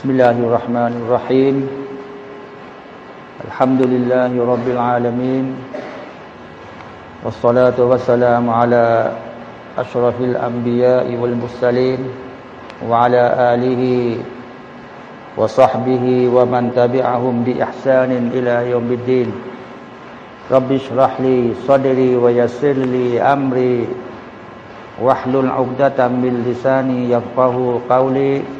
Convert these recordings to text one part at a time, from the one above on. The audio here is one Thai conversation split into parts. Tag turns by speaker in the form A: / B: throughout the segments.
A: بسم الله الرحمن الرحيم. الحمد لله رب العالمين. والصلاة والسلام على أشرف الأنبياء والمرسلين وعلى آله وصحبه ومن تبعهم بإحسان إلى يوم الدين. رب اشرح لي صدري ويسر لي أمري واحلل عقدة من لساني يفقه قولي.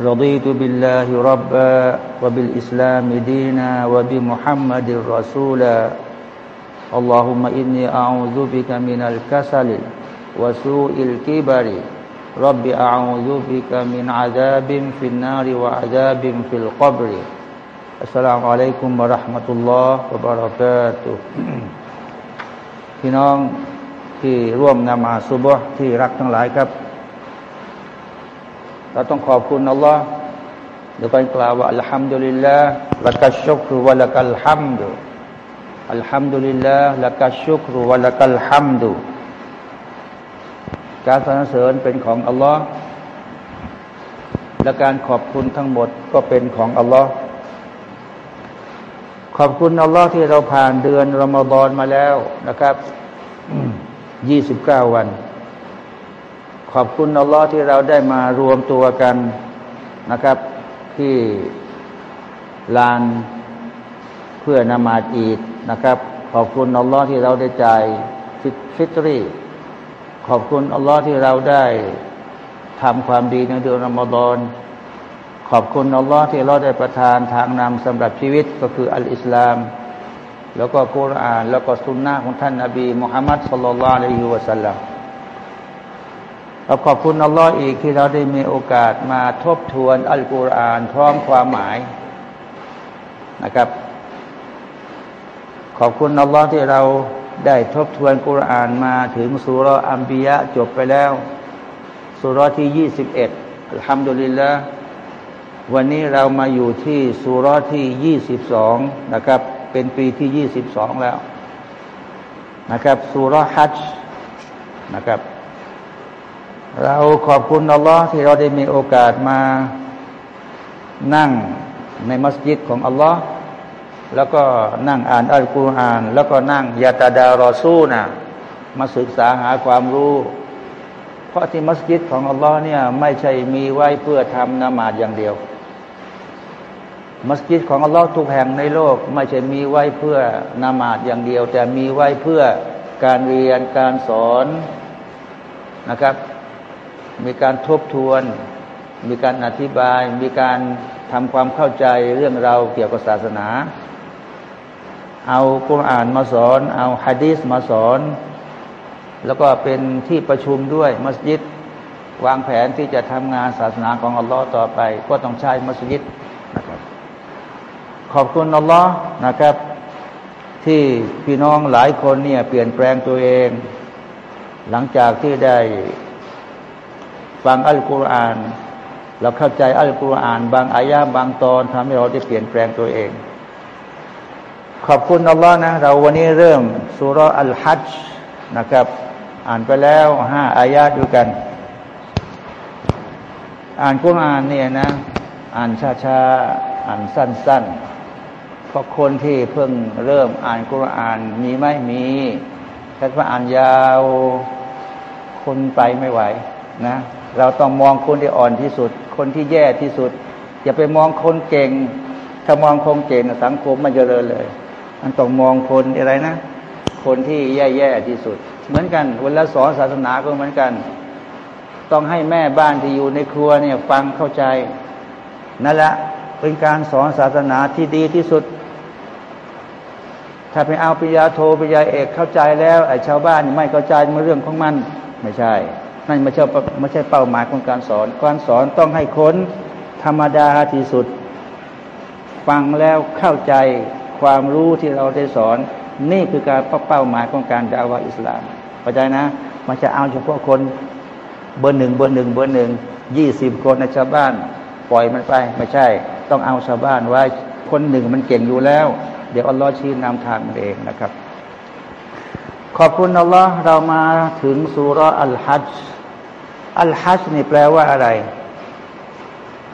A: رضيت بالله ربا وبالإسلام دينا وبمحمد رسولا اللهم إني أعوذ بك من الكسل وسوء الكبر رب أعوذ بك من عذاب في النار وعذاب في القبر السلام عليكم ورحمة الله وبركاته พี่น้องที่ร่วมนมาสุบฮ์ที่รักทั้งหลายครับ เราต้องขอบคุณอัลลอฮ์โดยการกล่าวว่าอัลฮัมดุลิลลาห์ละกัชชุกรุวะละกัลฮัมดุอัลฮัมดุลิลลาห์ละกัชชุกรุวะละกัลฮัมดุการสรรเสริญเป็นของอัลลอฮ์และการขอบคุณทั้งหมดก็เป็นของอัลลอฮ์ขอบคุณอัลลอฮ์ที่เราผ่านเดือนรอมฎอนมาแล้วนะครับยี่สิบเก้าวัน ขอบคุณอัลลอฮ์ที่เราได้มารวมตัวกันนะครับ ที่ลานเพื่อนมาจีดนะครับ ขอบคุณอัลลอฮ์ที่เราได้จ่ายฟิตรี ขอบคุณอัลลอฮ์ที่เราได้ทำความดีในเดือนรอมฎอนขอบคุณอัลลอฮ์ที่เราได้ประทานทางนำสำหรับชีวิตก็คืออัลอิสลาม แล้วก็กุรอาน แล้วก็สุนนะของท่านนาบีมุฮัมมัดสุลลัลลอฮุอะลัยฮิวะสัลลัม เราขอบคุณอัลลอฮ์อีกที่เราได้มีโอกาสมาทบทวนอัลกุรอานพร้อมความหมายนะครับ ขอบคุณอัลลอฮ์ที่เราได้ทบทวนกุรอานมาถึงสุรอัมบียะจบไปแล้วสุรที่ยี่สิบเอ็ดอัลฮัมดุลิลละวันนี้เรามาอยู่ที่สุรที่ยี่สิบสองนะครับ เป็นปีที่ยี่สิบสองแล้ว นะครับสุรฮัจนะครับ เราขอบคุณอัลลอฮ์ที่เราได้มีโอกาสมานั่งในมัสยิดของอัลลอฮ์แล้วก็นั่งอ่านอัลกุรอาน แล้วก็นั่งยาตาดารอซูนะมาศึกษาหาความรู้ เพราะที่มัสยิดของอัลลอฮ์เนี่ยไม่ใช่มีไว้เพื่อทำนมาดอย่างเดียว มัสยิดของอัลลอฮ์ทุกแห่งในโลก ไม่ใช่มีไว้เพื่อนมาดอย่างเดียว แต่มีไว้เพื่อการเรียนการสอนนะครับ มีการทบทวน มีการอธิบาย มีการทำความเข้าใจเรื่องเราเกี่ยวกับศาสนา เอากุรอานมาสอน เอาฮะดีสมาสอน แล้วก็เป็นที่ประชุมด้วยมัสยิดวางแผนที่จะทำงานศาสนาของอัลลอฮ์ต่อไป ก็ต้องใช้มัสยิดนะครับ ขอบคุณอัลลอฮ์นะครับ ที่พี่น้องหลายคนเนี่ยเปลี่ยนแปลงตัวเอง หลังจากที่ได้ ฟังอัลกุรอาน เราเข้าใจอัลกุรอาน บางอายะบางตอนทำให้เราได้เปลี่ยนแปลงตัวเอง ขอบคุณอัลลอฮ์นะ เราวันนี้เริ่มสุรอัลฮัจนะครับ อ่านไปแล้วห้าอายะด้วยกัน อ่านกุรอานเนี่ยนะ อ่านช้าๆอ่านสั้นๆเพราะคนที่เพิ่งเริ่มอ่านกุรอานมีไหมมีถ้าว่าอ่านยาวคนไปไม่ไหว นะ เราต้องมองคนที่อ่อนที่สุด คนที่แย่ที่สุด อย่าไปมองคนเก่ง ถ้ามองคนเก่งสังคมมันจะเริญเลย มันต้องมองคนอะไรนะ คนที่แย่ๆที่สุด เหมือนกันเวลาสอนศาสนาก็เหมือนกัน ต้องให้แม่บ้านที่อยู่ในครัวเนี่ยฟังเข้าใจนั่นแหละเป็นการสอนศาสนาที่ดีที่สุด ถ้าไปเอาปิยาโทปิยาเอกเข้าใจแล้วไอ้ชาวบ้านไม่เข้าใจมันเรื่องของมันไม่ใช่ นั่นไม่ใช่ไม่ใช่เป้าหมายของการสอน การสอนต้องให้คนธรรมดาที่สุด ฟังแล้วเข้าใจความรู้ที่เราได้สอน นี่คือการเป้าหมายของการดาวะอิสลามเข้าใจนะ มันจะเอาเฉพาะคนเบอร์หนึ่งเบอร์หนึ่งเบอร์หนึ่งยี่สิบคนในชาวบ้าน ปล่อยมันไป ไม่ใช่ ต้องเอาชาวบ้านไว้คนหนึ่งมันเก่งอยู่แล้ว เดี๋ยวอัลลอฮ์ชี้นำทางมันเองนะครับ ขอบคุณอัลลอฮ์เรามาถึงสุรอัลฮัจ อัลฮัจนี่แปลว่าอะไร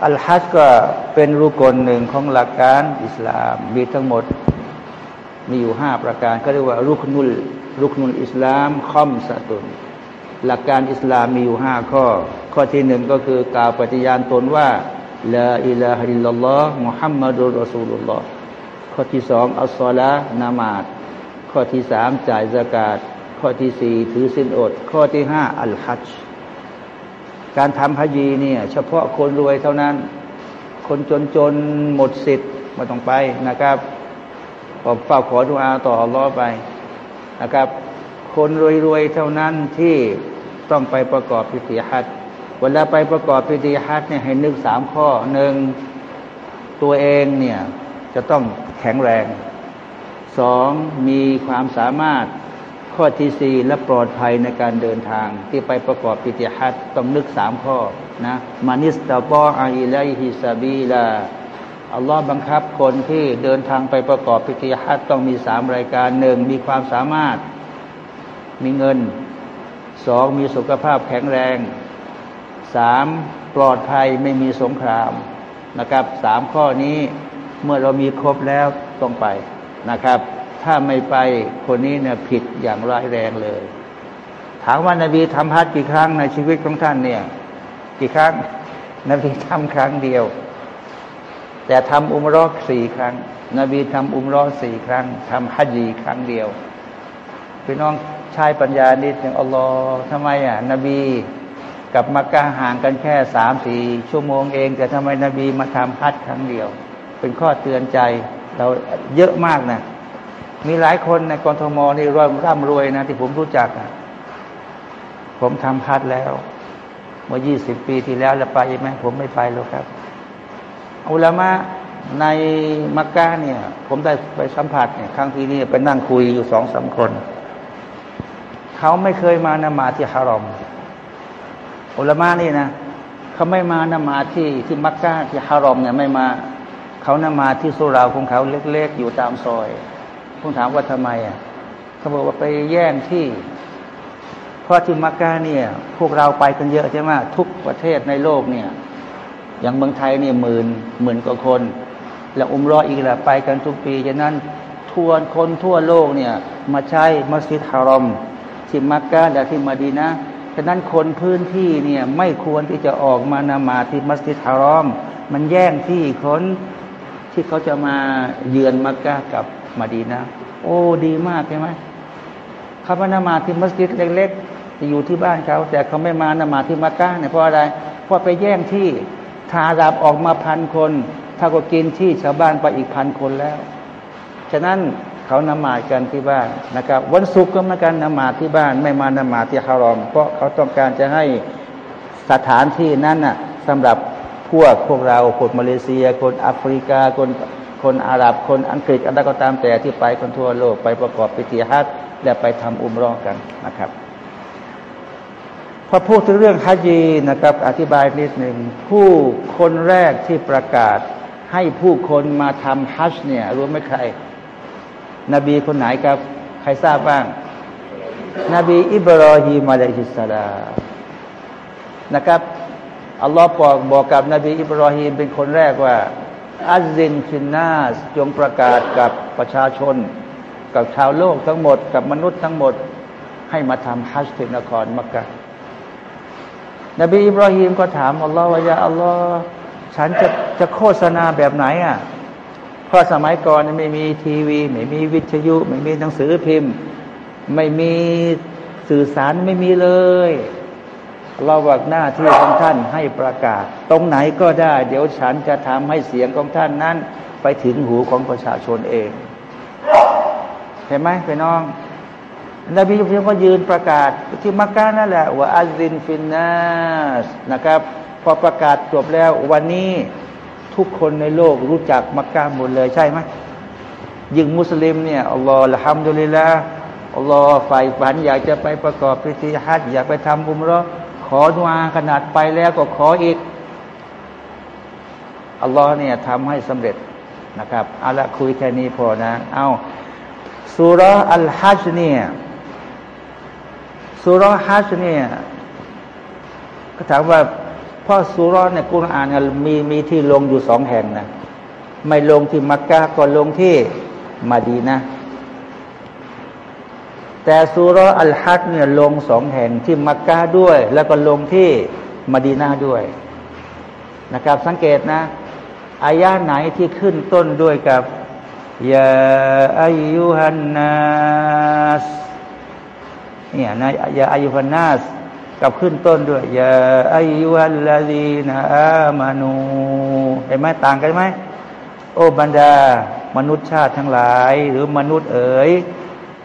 A: อัลฮัจก็เป็นรูกลหนึ่งของหลักการอิสลามมีทั้งหมดมีอยู่ห้าประการก็เรียกว่ารุกนุลรุกนุลอิสลามคอมสตุน หลักการอิสลามมีอยู่ห้าข้อ ข้อที่หนึ่งก็คือกล่าวปฏิญาณตนว่าลาอิลาฮิลลัลลอฮ์มุฮัมมัดุลรอซูลุลลอฮ์ข้อที่สองอัลซอละนามาดข้อที่สามจ่ายสกาดข้อที่สี่ถือสินอด ข้อที่ห้าอัลฮัจ การทำพยีเนี่ยเฉพาะคนรวยเท่านั้น คนจนจนหมดสิทธิ์มาต้องไปนะครับผมเฝ้าขอดุอาต่ออัลลอฮ์ไปนะครับ คนรวยๆเท่านั้นที่ต้องไปประกอบพิธีฮัจเวลาไปประกอบพิธีฮัจเนี่ยให้นึกสามข้อหนึ่งตัวเองเนี่ยจะต้องแข็งแรงสองมีความสามารถ ข้อที่สี่และปลอดภัยในการเดินทาง ที่ไปประกอบพิธีฮัตต้องนึกสามข้อนะมานิสตาบออาอิไลฮิซาบีลาอัลลอฮ์บังคับคนที่เดินทางไปประกอบพิธีฮัตต้องมีสามรายการหนึ่งมีความสามารถ มีเงินสองมีสุขภาพแข็งแรงสามปลอดภัยไม่มีสงครามนะครับสามข้อนี้เมื่อเรามีครบแล้วต้องไปนะครับ ถ้าไม่ไปคนนี้เนี่ยผิดอย่างร้ายแรงเลย ถามว่านาบีทำฮัจกี่ครั้งในชีวิตของท่านเนี่ย กี่ครั้ง นบีทำครั้งเดียว แต่ทำอุมรอสี่ครั้ง นบีทำอุมรอสี่ครั้งทำฮัจญีครั้งเดียวพี่น้องชายปัญญานิดหนึ่งอัลลอฮ์ทำไมอะ นบีกับมักกะห่างกันแค่สามสี่ชั่วโมงเอง แต่ทำไมนบีมาทำฮัจครั้งเดียว เป็นข้อเตือนใจเราเยอะมากนะ มีหลายคนในกรทมนี่ร่ำร่ำรวยนะ ที่ผมรู้จักผมทำพัดแล้ว เมื่อยี่สิบปีที่แล้วแล้วไปไหมผมไม่ไปหรอกครับอุลามะในมักกะเนี่ย ผมได้ไปสัมผัสเนี่ยครั้งที่นี่ไปนั่งคุยอยู่สองสาคน เขาไม่เคยมานมาที่ฮารอมอุลามะนี่นะเขาไม่มานมาที่ที่มักกะที่ฮารอมเนี่ยไม่มาเขานมาที่สุราของเขาเล็ก ๆ อยู่ตามซอย ผมถามว่าทำไมอะเขาบอกว่าไปแย่งที่ เพราะที่มักกะเนี่ย พวกเราไปกันเยอะใช่ไหมทุกประเทศในโลกเนี่ย อย่างเมืองไทยเนี่ยหมื่นหมื่นกว่าคน แล้วอุมรออีกแหละไปกันทุกปีฉะนั้นทวนคนทั่วโลกเนี่ย มาใช้มัสยิดฮารอมที่มักกะและที่มาดีนะฉะนั้นคนพื้นที่เนี่ยไม่ควรที่จะออกมานามาที่มัสยิดฮารอม มันแย่งที่คนที่เขาจะมาเยือนมักกะกับ มาดีนะ โอ้ ดีมากใช่ไหมเขามานมาที่มัสยิดเล็กๆที่อยู่ที่บ้านเขา แต่เขาไม่มานมาที่มักกะเนี่ยเพราะอะไรเพราะไปแย่งที่ทาราบออกมาพันคนถ้าก็กินที่ชาวบ้านไปอีกพันคนแล้ว ฉะนั้นเขานมากันที่บ้านนะครับ วันศุกร์ก็มากันนมาที่บ้าน ไม่มานมาที่ฮารอม เพราะเขาต้องการจะให้สถานที่นั้นน่ะสำหรับพวกพวกเราคนมาเลเซีย คนแอฟริกาคน คนอาหรับคนอังกฤษอะไรก็ตามแต่ที่ไปคนทั่วโลกไปประกอบพิธีฮัจและไปทำอุมรอกันนะครับ พอพูดถึงเรื่องฮัจีนะครับ อธิบายนิดหนึ่งผู้คนแรกที่ประกาศให้ผู้คนมาทำฮัจเนี่ยรู้ไหมใคร นบีคนไหนครับ ใครทราบบ้าง นบีอิบรอฮีมาลัยฮิสสลานะครับอัลลอฮ์บอกบอกกับนบีอิบรอฮีมเป็นคนแรกว่า อัซินฟินนาสจงประกาศกับประชาชน กับชาวโลกทั้งหมด กับมนุษย์ทั้งหมด ให้มาทำฮัจญ์ที่นครมักกะนบีอิบราฮิมก็ถามอัลลอฮ์ว่ายาอัลลอฮ์ฉันจะจะโฆษณาแบบไหนอะเพราะสมัยก่อนไม่มีทีวี ไม่มีวิทยุ ไม่มีหนังสือพิมพ์ ไม่มีสื่อสารไม่มีเลย เราบอกหน้าที่ของท่านให้ประกาศ ตรงไหนก็ได้ เดี๋ยวฉันจะทำให้เสียงของท่านนั้น ไปถึงหูของประชาชนเอง เห็นไหมพี่น้องนบียุบก็ยืนประกาศที่มักกะนั่นแหละว่าอัลซินฟินนัสนะครับ พอประกาศจบแล้ววันนี้ทุกคนในโลกรู้จักมักกะหมดเลยใช่ไหมยิ่งมุสลิมเนี่ยอัลลอฮฺละฮัมดุลิลละอัลลอฮฺฝ่ายฝันอยากจะไปประกอบพิธีฮัจญ์อยากไปทำบุมรอ ขอดุอาขนาดไปแล้วก็ขออีก อัลลอฮ์เนี่ยทำให้สำเร็จนะครับเอาละคุยแค่นี้พอนะ เอาสุรอัลฮัจเนี่ยสุรฮัจเนี่ยก็ถามว่าพ่อสุรเนี่ยกุณอ่านมีมีที่ลงอยู่สองแห่งนะ ไม่ลงที่มักกะก็ลงที่มาดีนะ แต่สุรอัลฮัดเนี่ยลงสองแห่งที่มักกะด้วย แล้วก็ลงที่มดีนาด้วยนะครับ สังเกตนะอายาไหนที่ขึ้นต้นด้วยกับยาอายุฮันนัสเนี่ยนะยาอายุฮันนัสกับขึ้นต้นด้วยยาอายุฮัลลาดีนาอามานูเห็นไหมต่างกันไหมโอ้บรรดา มนุษย์ชาติทั้งหลาย หรือมนุษย์เอ๋ย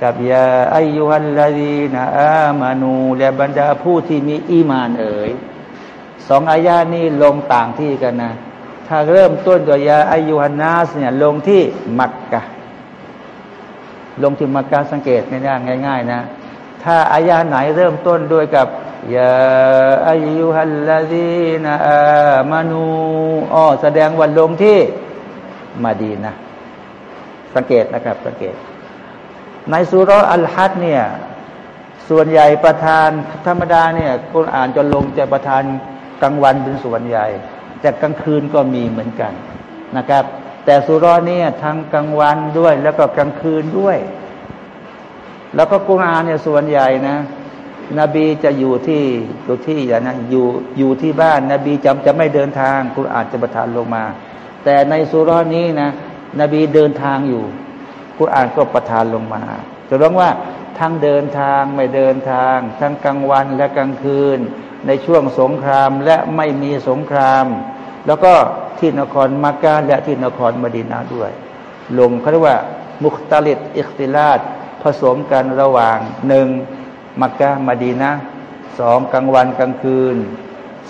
A: กับยาอายุฮัลลาดีนะอามานูและบรรดาผู้ที่มีอีมานเอ๋ยสองอายานี้ลงต่างที่กันนะ ถ้าเริ่มต้นตัวยาอายุฮันนาสเนี่ยลงที่มักกะ ลงที่มักกะสังเกตไม่ได้ง่าย ๆ นะ ถ้าอายาไหนเริ่มต้นด้วยกับยาอายุฮัลลาดีนะอามานูอ๋อแสดงว่าลงที่มาดีนะ สังเกตนะครับ สังเกต ในสุรอัลฮัดเนี่ยส่วนใหญ่ประธานธรรมดาเนี่ยคนอ่านจนลงจะประธานกลางวันเป็นส่วนใหญ่ แต่กลางคืนก็มีเหมือนกันนะครับ แต่สุรเนี่ยทั้งกลางวันด้วย แล้วก็กลางคืนด้วย แล้วก็กุรอานเนี่ยส่วนใหญ่นะนบีจะอยู่ที่อยู่ที่อย่างนะอยู่อยู่ที่บ้าน นบีจำจะไม่เดินทางกุรอานจะประทานลงมา แต่ในสุรนี้นะนบีเดินทางอยู่ กุรอานก็ประทานลงมาจะร้องว่าทั้งเดินทางไม่เดินทาง ทั้งกลางวันและกลางคืน ในช่วงสงครามและไม่มีสงคราม แล้วก็ที่นครมักกะและที่นครมดินาด้วย ลงเขาเรียกว่า มุคตลิตอิคติลาดผสมกันระหว่างหนึ่งมักกะมดีนะสองกลางวันกลางคืน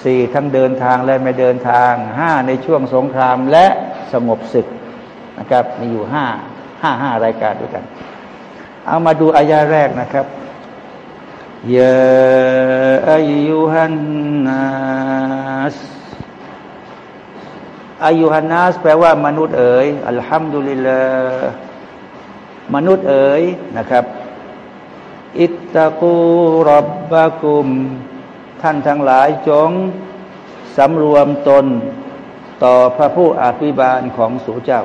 A: สี่ทั้งเดินทางและไม่เดินทางห้าในช่วงสงครามและสงบศึกนะครับมีอยู่ห้า ห้าห้ารายการด้วยกัน เอามาดูอายาแรกนะครับยาอายุฮันนัสอายุฮันนัสแปลว่ามนุษย์เอ๋ยอัลฮัมดุลิลลามนุษย์เอ๋ยนะครับ อิตตะกูรับบะกุม ท่านทั้งหลายจงสำรวมตนต่อพระผู้อภิบาลของสูเจ้า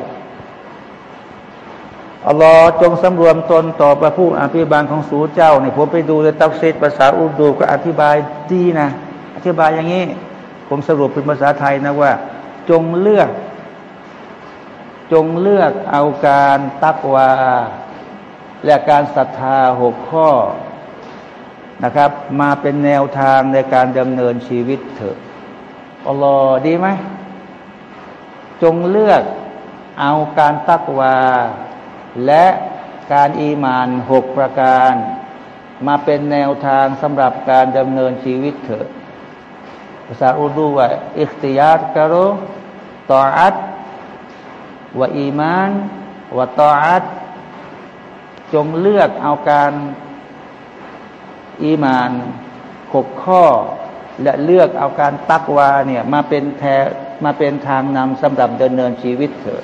A: อัลลอฮ์จงสำรวมตนต่อพระผู้อภิบาลของสูเจ้าเนี่ยผมไปดูในตัฟซีดภาษาอุดูก็อธิบายดีนะ อธิบายอย่างนี้ ผมสรุปเป็นภาษาไทยนะว่า จงเลือก จงเลือกเอาการตักวา และการศรัทธาหกข้อนะครับ มาเป็นแนวทางในการดำเนินชีวิตเถอะอัลลอฮ์ดีไหมจงเลือกเอาการตักวา และการอีมานหกประการ มาเป็นแนวทางสำหรับการดำเนินชีวิตเถอะภาษาอุดูว่าอิคติยาตกะโรตออัตวะอีมานวะตออัตจงเลือกเอาการอีมานหกข้อ และเลือกเอาการตักวาเนี่ยมาเป็นแทมาเป็นทางนำสำหรับดำเนินชีวิตเถอะ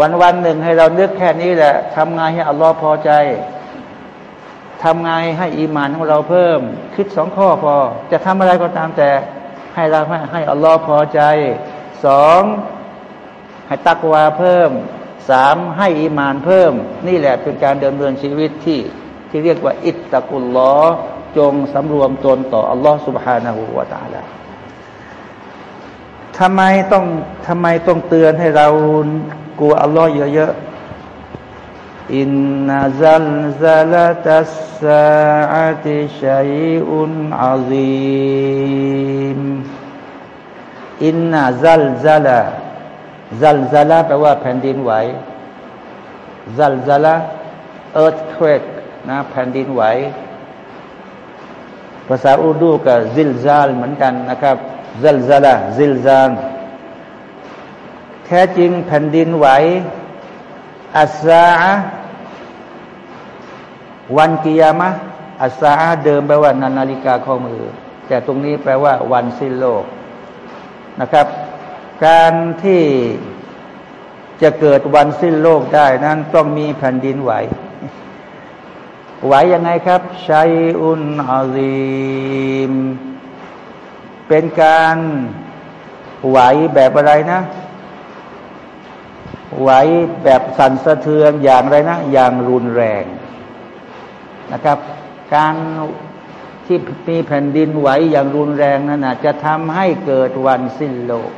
A: วันวันหนึ่งให้เราเลือกแค่นี้แหละทำงานให้อัลลอฮ์พอใจทำงานให้อีมานของเราเพิ่ม คิดสองข้อพอ จะทำอะไรก็ตามแต่ให้เราให้ให้อัลลอฮ์พอใจสองให้ตักวาเพิ่มสามให้อีมานเพิ่ม นี่แหละเป็นการเดินเนินชีวิตที่ ที่เรียกว่า อิตตะกุลลอจงสำรวมตนต่ออัลลอฮ์ سبحانه และ تعالى ทำไมต้องทำไมต้องเตือนให้เรา กลัวอัลลอฮ์เยอะๆอินإن زلزلة الساعة شيء عظيم إن زلزل زلزل แปลว่าแผ่นดินไหวزلزل earthquake นะแผ่นดินไหว ภาษาอุรดูก็ زلزالเหมือนกันนะครับزلزل زلزال แท้จริงแผ่นดินไหว อัสซาวันกิยามะอัสซาเดิมแปลว่านานาฬิกาข้อมือ แต่ตรงนี้แปลว่า วันสิ้นโลกนะครับ การที่จะเกิดวันสิ้นโลกได้นั้นต้องมีแผ่นดินไหว ไหวยังไงครับชัยอุนอาลีม เป็นการไหวแบบอะไรนะ ไหวแบบสั่นสะเทือนอย่างไรนะ อย่างรุนแรงนะครับ การที่มีแผ่นดินไหวอย่างรุนแรงนั้นนะจะทำให้เกิดวันสิ้นโลก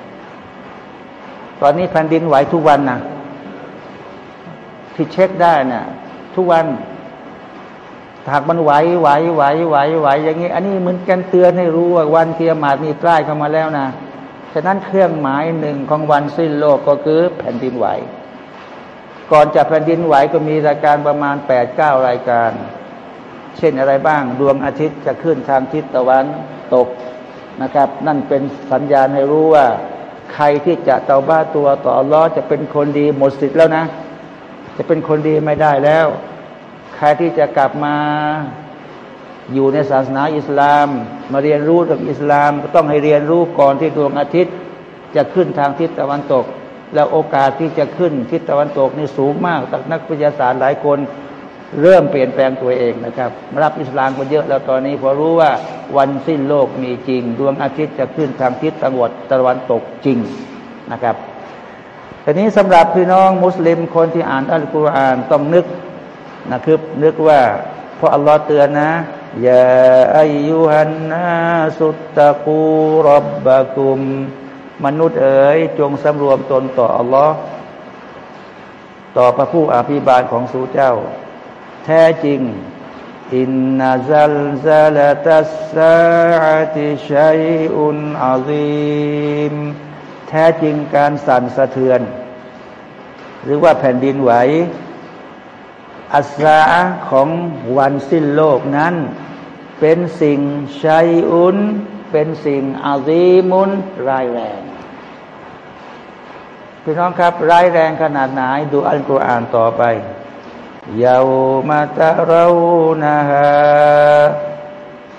A: ตอนนี้แผ่นดินไหวทุกวันนะที่เช็คได้นะ่ะทุกวันหากมันไหวไหวไหวไหวไหวอย่างนี้ อันนี้เหมือนกันเตือนให้รู้ว่าวันเทียมาดนี่ใกล้เข้ามาแล้วนะ ฉะนั้นเครื่องหมายหนึ่งของวันสิ้นโลกก็คือแผ่นดินไหว ก่อนจะแผ่นดินไหวก็มีรายการประมาณแปดเก้ารายการ เช่นอะไรบ้างดวงอาทิตย์จะขึ้นทางทิศตะวันตกนะครับ นั่นเป็นสัญญาณให้รู้ว่า ใครที่จะเตาบ้าตัวต่อลลอจะเป็นคนดีหมดสิทธิ์แล้วนะ จะเป็นคนดีไม่ได้แล้ว ใครที่จะกลับมา อยู่ในศาสนาอิสลาม มาเรียนรู้กับอิสลามก็ต้องให้เรียนรู้ก่อนที่ดวงอาทิตย์ จะขึ้นทางทิศตะวันตก แล้วโอกาสที่จะขึ้นทิศตะวันตกนี่สูงมากนักวิทยาศาสตร์หลายคนเริ่มเปลี่ยนแปลงตัวเองนะครับรับอิสลามกันเยอะแล้วตอนนี้พอรู้ว่าวันสิ้นโลกมีจริง ดวงอาทิตย์จะขึ้นทางทิศตะวันตะวันตกจริงนะครับทีนี้สำหรับพี่น้องมุสลิมคนที่อ่านอัลกุรอานต้องนึกนะครับนึกว่าพระอัลลอฮ์เตือนนะ ยาอายุหันนาสุตตะกูรบบะกุม มนุษย์เอ๋ยจงสำรวมตนต่ออัลลอฮ์ต่อพระผู้อภิบาลของสูเจ้า แท้จริง อินนาซัลซาลตัสซาติชัยอุนอาซีมแท้จริงการสั่นสะเทือน หรือว่าแผ่นดินไหว อัสาของวันสิ้นโลกนั้น เป็นสิ่งชัยอุนเป็นสิ่งอาซีมุนร้ายแรงพี่น้องครับ ร้ายแรงขนาดไหนดูอัลกุรอานต่อไปยาวมาตะเรานะฮะ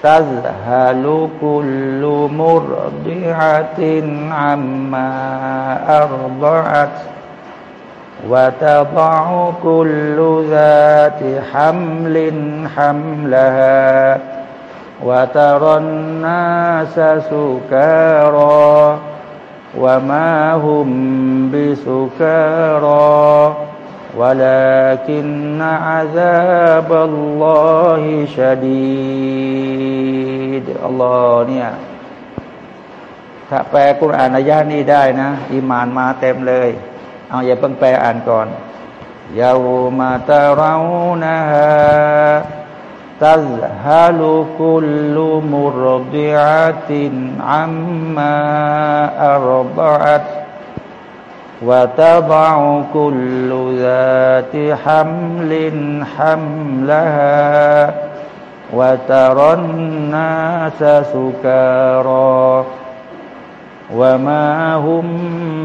A: ตัซฮาลุคุลุมุรดิฮัตินอัมมาอัรบะต وتضع كل ذات حمل حملها وترى الناس سكارى وما هم بسكارى ولكن عذاب الله شديد الله เนี่ยถ้าแปลกุรอานอายานี้ได้นะอิมานมาเต็มเลย เอาอย่าเพิ่งแปลอ่านก่อน يوم ترونها تذهل كل مرضعة عما أرضعت وتضع كل ذات حمل حملها وترى الناس سكارى وما هم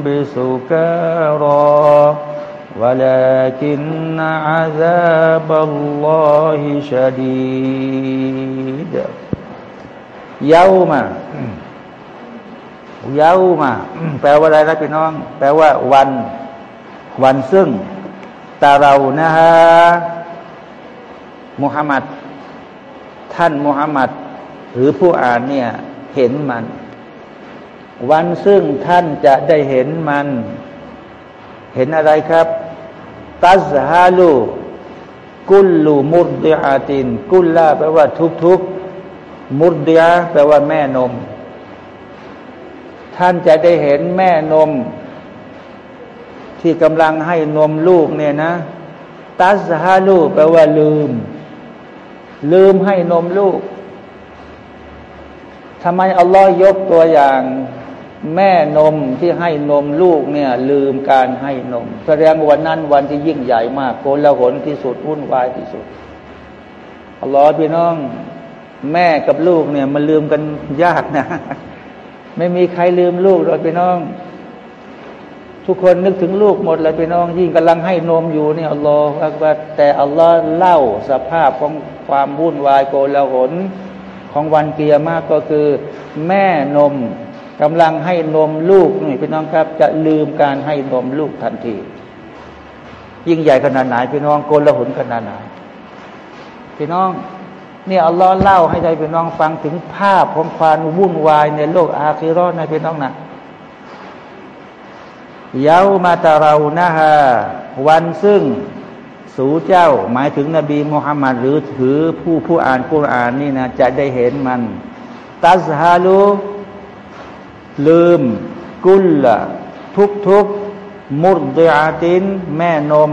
A: بسكارى ولكن عذاب الله شديد يوم เย้ามาแปลว่าอะไรนะพี่น้อง แปลว่าวัน วันซึ่งตาเรานะฮะมุฮัมมัด ท่านมุฮัมมัด หรือผู้อ่านเนี่ย เห็นมัน วันซึ่งท่านจะได้เห็นมัน เห็นอะไรครับ ตัสฮาลูกุลลูมุรดิอาติน กุลลาแปลว่าทุกทุกมุรดิอาแปลว่าแม่นม ท่านจะได้เห็นแม่นม ที่กำลังให้นมลูกเนี่ยนะ ตัสฮาลูแปลว่าลืม ลืมให้นมลูกทำไมอัลลอฮ์ยกตัวอย่าง แม่นมที่ให้นมลูกเนี่ย ลืมการให้นม แสดงวันนั้นวันที่ยิ่งใหญ่มากโกลาหลที่สุดวุ่นวายที่สุดอัลลอฮ์พี่น้อง แม่กับลูกเนี่ยมันลืมกันยากนะ ไม่มีใครลืมลูกหรอกพี่น้อง ทุกคนนึกถึงลูกหมดเลยพี่น้อง ยิ่งกำลังให้นมอยู่เนี่ยอัลลอฮ์อักบัดแต่อัลลอฮ์เล่าสภาพของความวุ่นวายโกลาหลของวันเกียร์มากก็คือ แม่นม กำลังให้นมลูกนี่พี่น้องครับ จะลืมการให้นมลูกทันที ยิ่งใหญ่ขนาดไหนพี่น้องโกลาหลขนาดไหนพี่น้องเนี่ยอัลลอฮ์เล่าให้ใจพี่น้องฟังถึงภาพของความวุ่นวายในโลกอาคิรอนะพี่น้องนะเยาวมาตาเรานะฮะวันซึ่งสูเจ้า หมายถึงนบีมุฮัมมัดหรือถือผู้ผู้อ่านกุรอานนี่นะจะได้เห็นมัน ตัสฮาลู ลืม กุลละทุกทุกมุรดอาติน แม่นม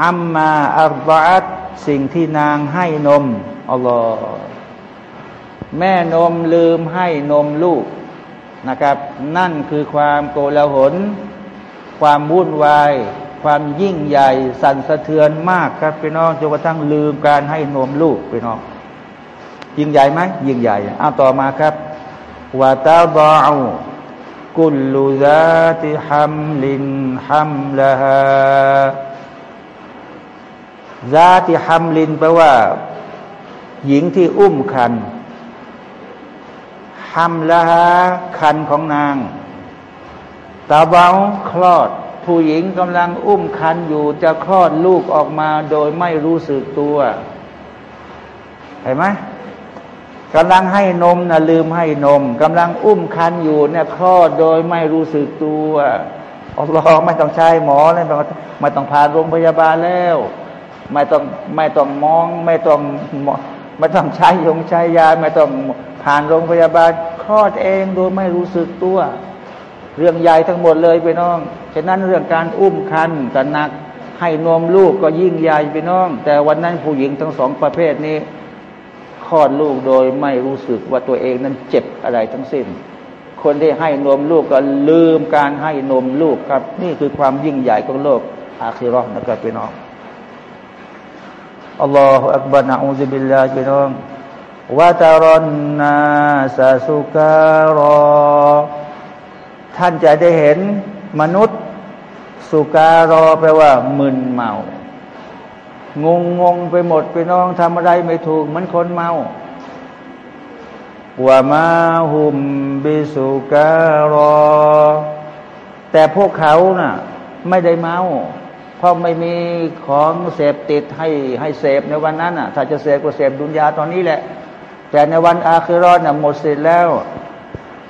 A: อัมมาอัลบาตสิ่งที่นางให้นมอัลลอฮ์แม่นมลืมให้นมลูกนะครับ นั่นคือความโกลาหล ความวุ่นวาย ความยิ่งใหญ่ สั่นสะเทือนมากครับพี่น้องจนกระทั่งลืมการให้นมลูกพี่น้องยิ่งใหญ่ไหมยิ่งใหญ่เอาต่อมาครับ วะตาบากุลุซาติฮัมลินฮัมลาฮาซาติฮัมลินแปลว่า หญิงที่อุ้มคันฮัมลาฮาคันของนางตาเบาคลอด ผู้หญิงกำลังอุ้มคันอยู่จะคลอดลูกออกมาโดยไม่รู้สึกตัวเห็นไหม กำลังให้นมนะลืมให้นมกำลังอุ้มคันอยู่เนี่ยคลอดโดยไม่รู้สึกตัวอัลลอฮ์ไม่ต้องใช้หมอเลยไม่ต้องพาโรงพยาบาลแล้ว ไม่ต้องไม่ต้องมอง ไม่ต้องไม่ต้องใช้ยงใช้ยา ไม่ต้องผ่านโรงพยาบาลคลอดเองโดยไม่รู้สึกตัว เรื่องใหญ่ทั้งหมดเลยไปน้องฉะนั้นเรื่องการอุ้มคันแต่หนัก ให้นมลูกก็ยิ่งใหญ่ไปน้อง แต่วันนั้นผู้หญิงทั้งสองประเภทนี้ คลอดลูกโดยไม่รู้สึกว่าตัวเองนั้นเจ็บอะไรทั้งสิ้น คนที่ให้นมลูกก็ลืมการให้นมลูกครับ นี่คือความยิ่งใหญ่ของโลกอาคิรอนะครับพี่น้องอัลลอฮฺอักบานะอูซิบิลลาห์พี่น้องวาตารอนนาสาสุการอท่านจะได้เห็นมนุษย์ สุการอแปลว่ามึนเมา งงงงไปหมดไปน้องทำอะไรไม่ถูกเหมือนคนเมาว่ามาหุมบิสุการอ แต่พวกเขาน่ะ ไม่ได้เมา เพราะไม่มีของเสพติดให้ให้เสพในวันนั้นน่ะ ถ้าจะเสพก็เสพดุนยาตอนนี้แหละ แต่ในวันอาคิรอนน่ะหมดสิทธิ์แล้ว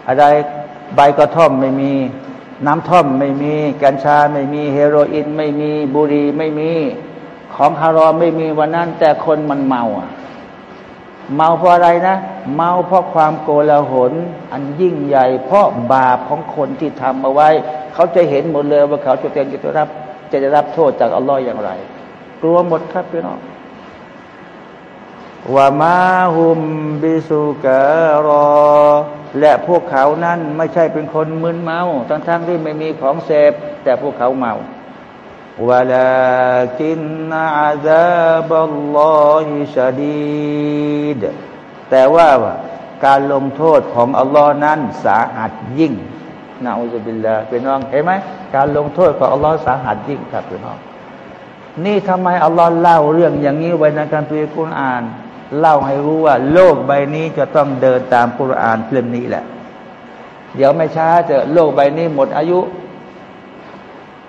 A: อะไรใบกระท่อมไม่มีน้ำท่อมไม่มี กัญชาไม่มี เฮโรอีนไม่มีบุหรี่ไม่มี ของฮารอมไม่มีวันนั้น แต่คนมันเมาอะ เมาเพราะอะไรนะ เมาเพราะความโกลาหลอันยิ่งใหญ่ เพราะบาปของคนที่ทำเอาไว้ เขาจะเห็นหมดเลยว่าเขาจะเต็นจะรับจะได้รับโทษจากอัลลอฮ์อย่างไร กลัวหมดครับพี่น้องว่ามาหุมบิสุการอ และพวกเขานั้นไม่ใช่เป็นคนมึนเมา ทั้งๆที่ไม่มีของเสพแต่พวกเขาเมา วลากินอาซาบัลลอฮิชาดีดแต่ว่าการลงโทษของอัลลอฮ์นั้นสาหัสยิ่งนาอุบิลลาเป็นน้องเห็นไหมการลงโทษของอัลลอฮ์สาหัสยิ่งครับเป็นน้อง นี่ทำไมอัลลอฮ์เล่าเรื่องอย่างนี้ไว้ในการตุยกุณอ่าน เล่าให้รู้ว่า โลกใบนี้จะต้องเดินตามกุรอานเล่มนี้แหละ เดี๋ยวไม่ช้าจะโลกใบนี้หมดอายุ